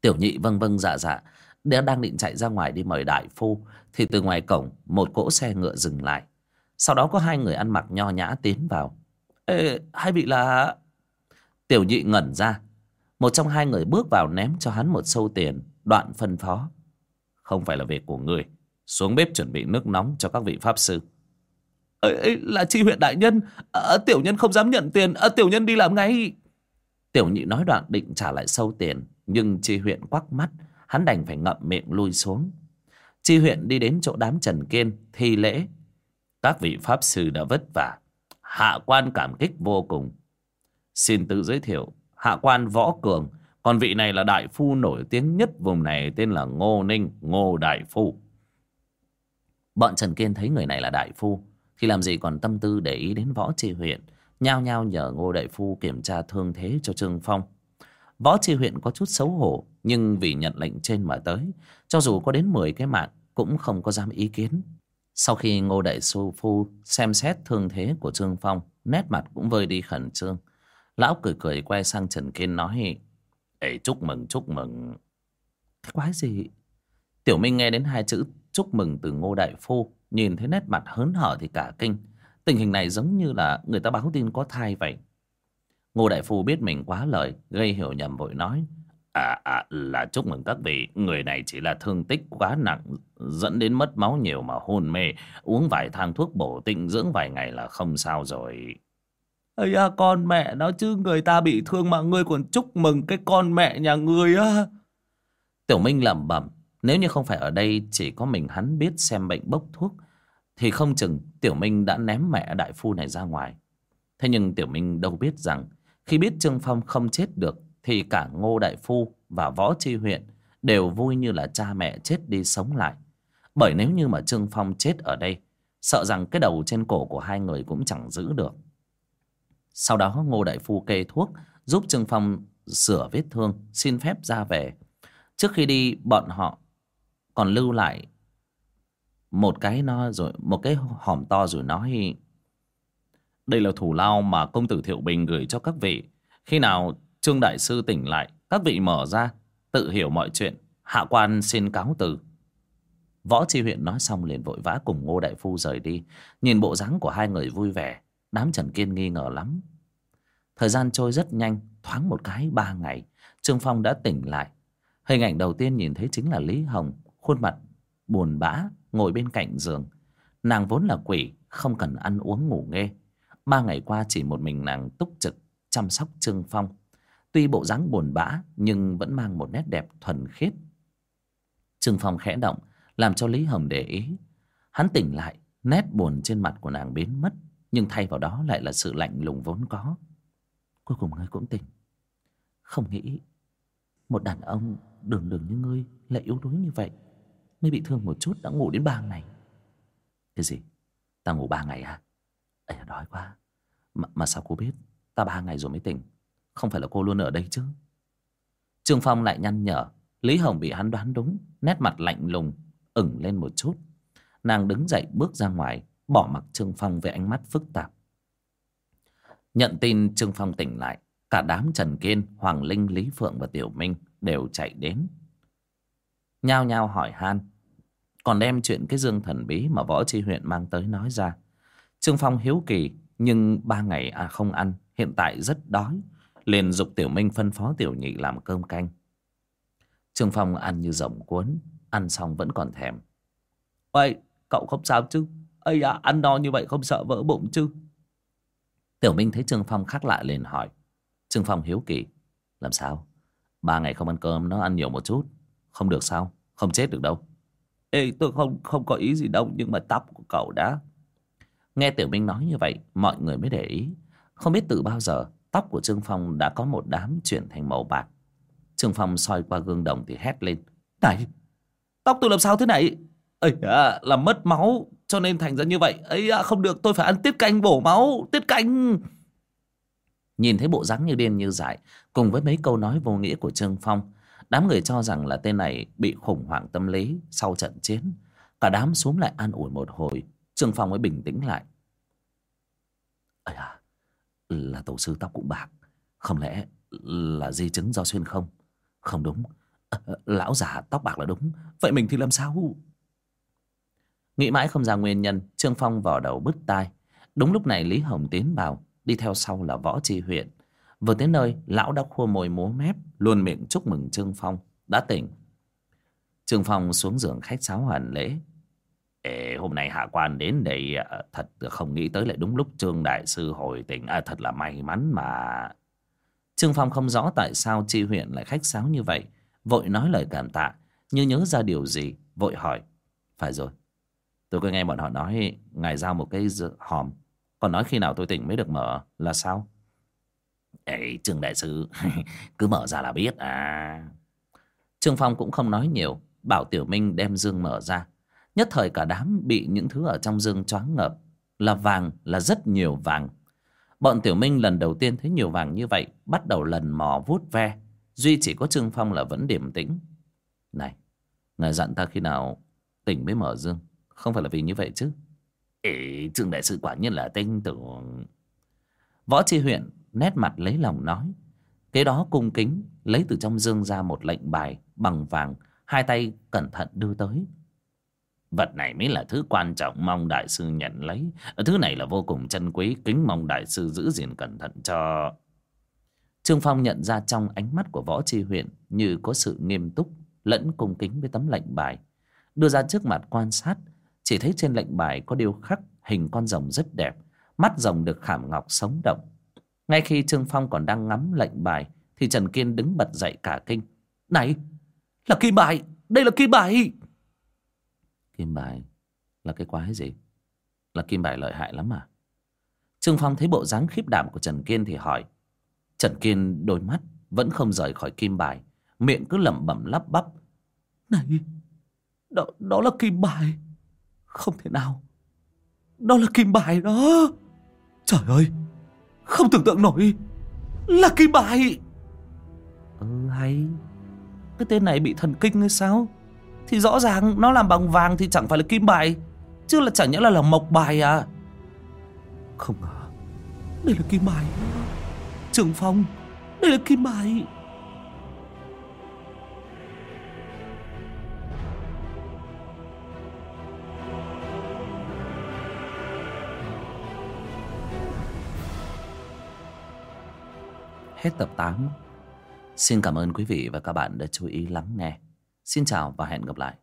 S1: Tiểu nhị vâng vâng dạ dạ, đã đang định chạy ra ngoài đi mời đại phu, thì từ ngoài cổng một cỗ xe ngựa dừng lại. Sau đó có hai người ăn mặc nho nhã tiến vào.
S2: Ê, hai vị là...
S1: Tiểu nhị ngẩn ra. Một trong hai người bước vào ném cho hắn một sâu tiền, đoạn phân phó. Không phải là việc của người xuống bếp chuẩn bị nước nóng cho các vị pháp sư
S2: ấy là chi huyện đại nhân. À, tiểu nhân không dám nhận tiền. À, tiểu nhân đi làm ngay.
S1: Tiểu nhị nói đoạn định trả lại sâu tiền nhưng chi huyện quắc mắt. Hắn đành phải ngậm miệng lui xuống. Chi huyện đi đến chỗ đám trần kiên thi lễ. Các vị pháp sư đã vất vả. Hạ quan cảm kích vô cùng. Xin tự giới thiệu hạ quan võ cường. Còn vị này là đại phu nổi tiếng nhất vùng này tên là ngô ninh ngô đại phu. Bọn Trần Kiên thấy người này là đại phu thì làm gì còn tâm tư để ý đến võ tri huyện Nhao nhao nhờ ngô đại phu kiểm tra thương thế cho Trương Phong. Võ tri huyện có chút xấu hổ Nhưng vì nhận lệnh trên mà tới Cho dù có đến 10 cái mạng Cũng không có dám ý kiến. Sau khi ngô đại sư phu xem xét thương thế của Trương Phong Nét mặt cũng vơi đi khẩn trương. Lão cười cười quay sang Trần Kiên nói Ê chúc mừng chúc mừng.
S2: Cái quái gì?
S1: Tiểu Minh nghe đến hai chữ chúc mừng từ Ngô Đại Phu, nhìn thấy nét mặt hớn hở thì cả kinh. Tình hình này giống như là người ta báo tin có thai vậy. Ngô Đại Phu biết mình quá lời, gây hiểu nhầm vội nói. À, à, là chúc mừng các vị, người này chỉ là thương tích quá nặng, dẫn đến mất máu nhiều mà hôn mê, uống vài thang thuốc bổ tịnh dưỡng vài ngày là không sao rồi.
S2: Ây à, con mẹ nó chứ người ta bị thương mà ngươi còn chúc mừng cái con mẹ nhà ngươi á.
S1: Tiểu Minh lẩm bẩm nếu như không phải ở đây chỉ có mình hắn biết xem bệnh bốc thuốc, Thì không chừng Tiểu Minh đã ném mẹ đại phu này ra ngoài. Thế nhưng Tiểu Minh đâu biết rằng Khi biết Trương Phong không chết được, Thì cả Ngô Đại Phu và Võ Chi Huyện Đều vui như là cha mẹ chết đi sống lại. Bởi nếu như mà Trương Phong chết ở đây, Sợ rằng cái đầu trên cổ của hai người cũng chẳng giữ được. Sau đó Ngô Đại Phu kê thuốc, Giúp Trương Phong sửa vết thương, Xin phép ra về. Trước khi đi, bọn họ còn lưu lại một cái nó rồi, một cái hòm to rồi nói, đây là thủ lao mà công tử thiệu bình gửi cho các vị. Khi nào trương đại sư tỉnh lại, Các vị mở ra, Tự hiểu mọi chuyện. Hạ quan xin cáo từ. Võ tri huyện nói xong liền vội vã cùng Ngô Đại Phu rời đi. Nhìn bộ dáng của hai người vui vẻ, Đám Trần Kiên nghi ngờ lắm. Thời gian trôi rất nhanh, Thoáng một cái ba ngày, Trương Phong đã tỉnh lại. Hình ảnh đầu tiên nhìn thấy chính là Lý Hồng. Khuôn mặt buồn bã Ngồi bên cạnh giường. Nàng vốn là quỷ, Không cần ăn uống ngủ nghê. Ba ngày qua chỉ một mình nàng túc trực, Chăm sóc Trương Phong. Tuy bộ dáng buồn bã, Nhưng vẫn mang một nét đẹp thuần khiết. Trương Phong khẽ động, Làm cho Lý Hồng để ý. Hắn tỉnh lại, Nét buồn trên mặt của nàng biến mất, Nhưng thay vào đó lại là sự lạnh lùng vốn có. Cuối cùng ngươi cũng tỉnh. Không nghĩ Một đàn ông đường đường như ngươi Lại yếu đuối như vậy. Mới bị thương một chút đã ngủ đến ba ngày. Cái gì? Ta ngủ ba ngày à? Ây đói quá. Mà, mà sao cô biết? Ta ba ngày rồi mới tỉnh. Không phải là cô luôn ở đây chứ. Trương Phong lại nhăn nhở. Lý Hồng bị hắn đoán đúng. Nét mặt lạnh lùng ửng lên một chút. Nàng đứng dậy bước ra ngoài Bỏ mặc Trương Phong với ánh mắt phức tạp. Nhận tin Trương Phong tỉnh lại Cả đám Trần Kiên, Hoàng Linh, Lý Phượng và Tiểu Minh Đều chạy đến. Nhao nhao hỏi han còn đem chuyện cái dương thần bí Mà võ tri huyện mang tới nói ra. Trương Phong hiếu kỳ, Nhưng ba ngày à không ăn, Hiện tại rất đói, liền dục Tiểu Minh phân phó Tiểu Nhị làm cơm canh. Trương Phong ăn như rồng cuốn, Ăn xong vẫn còn thèm. Vậy cậu không sao chứ? Ây à ăn no như vậy không sợ vỡ bụng chứ? Tiểu Minh thấy Trương Phong khác lạ liền hỏi. Trương Phong hiếu kỳ. Làm sao? Ba ngày không ăn cơm, nó ăn nhiều một chút. Không được sao? Không chết được đâu. Ê tôi không không có ý gì đâu Nhưng mà tóc của cậu đã. Nghe Tiểu Minh nói như vậy Mọi người mới để ý. Không biết từ bao giờ Tóc của Trương Phong đã có một đám chuyển thành màu bạc. Trương Phong soi qua gương đồng thì hét lên. Này Tóc tôi làm sao thế này? Ấy à, làm mất máu cho nên thành ra như vậy. Ấy à, không được tôi phải ăn tiết canh bổ máu tiết canh. Nhìn thấy bộ dáng như điên như dại cùng với mấy câu nói vô nghĩa của trương phong đám người cho rằng là tên này bị khủng hoảng tâm lý sau trận chiến. Cả đám xuống lại an ủi một hồi trương phong mới bình tĩnh lại. Ây à là tổ sư tóc cũng bạc. Không lẽ là di chứng do xuyên không? Không đúng. Ờ, ờ, lão già tóc bạc là đúng. Vậy mình thì làm sao? Nghĩ mãi không ra nguyên nhân, trương phong vò đầu bứt tai. Đúng lúc này lý hồng tiến vào đi theo sau là võ tri huyện vừa tới nơi lão đã khua môi múa mép luôn miệng chúc mừng trương phong đã tỉnh. Trương phong xuống giường khách sáo hoàn lễ. Ê, hôm nay hạ quan đến đây à, thật không nghĩ tới lại đúng lúc trương đại sư hồi tỉnh. À, thật là may mắn mà. Trương phong không rõ tại sao tri huyện lại khách sáo như vậy vội nói lời cảm tạ như nhớ ra điều gì vội hỏi phải rồi tôi có nghe bọn họ nói ngài giao một cái hòm còn nói khi nào tôi tỉnh mới được mở là sao? Ê, trương đại sư <laughs> cứ mở ra là biết. À. Trương phong cũng không nói nhiều bảo tiểu minh đem dương mở ra. Nhất thời cả đám bị những thứ ở trong dương choáng ngợp là vàng là rất nhiều vàng. Bọn tiểu minh lần đầu tiên thấy nhiều vàng như vậy bắt đầu lần mò vuốt ve. Duy chỉ có trương phong là vẫn điềm tĩnh. Này ngài dặn ta khi nào tỉnh mới mở dương? Không phải là vì như vậy chứ? Ê, trương đại sư quả nhiên là tinh tưởng võ tri huyện nét mặt lấy lòng nói. Kế đó cung kính, lấy từ trong dương ra một lệnh bài bằng vàng, hai tay cẩn thận đưa tới. Vật này mới là thứ quan trọng mong đại sư nhận lấy. Thứ này là vô cùng chân quý, kính mong đại sư giữ gìn cẩn thận cho. Trương phong nhận ra trong ánh mắt của võ tri huyện như có sự nghiêm túc, lẫn cung kính với tấm lệnh bài. Đưa ra trước mặt quan sát, chỉ thấy trên lệnh bài có điêu khắc hình con rồng rất đẹp, mắt rồng được khảm ngọc sống động ngay khi trương phong còn đang ngắm lệnh bài thì trần kiên đứng bật dậy cả kinh. Này là kim bài. Đây là kim bài. Kim bài là cái quái gì? Là kim bài lợi hại lắm à? Trương phong thấy bộ dáng khiếp đảm của trần kiên thì hỏi. Trần kiên đôi mắt vẫn không rời khỏi kim bài miệng cứ lẩm bẩm lắp bắp. Này đó, đó là kim bài. Không thể nào. Đó là kim bài đó. Trời ơi. Không tưởng tượng nổi. Là kim bài. Ừ hay. Cái tên này bị thần kinh hay sao? Thì rõ ràng nó làm bằng vàng Thì chẳng phải là kim bài Chứ là chẳng nhẽ là là mộc bài à? Không ngờ. Đây là kim bài. Trường Phong Đây là kim bài hết tập 8 Xin cảm ơn quý vị và các bạn đã chú ý lắng nghe. Xin chào và hẹn gặp lại.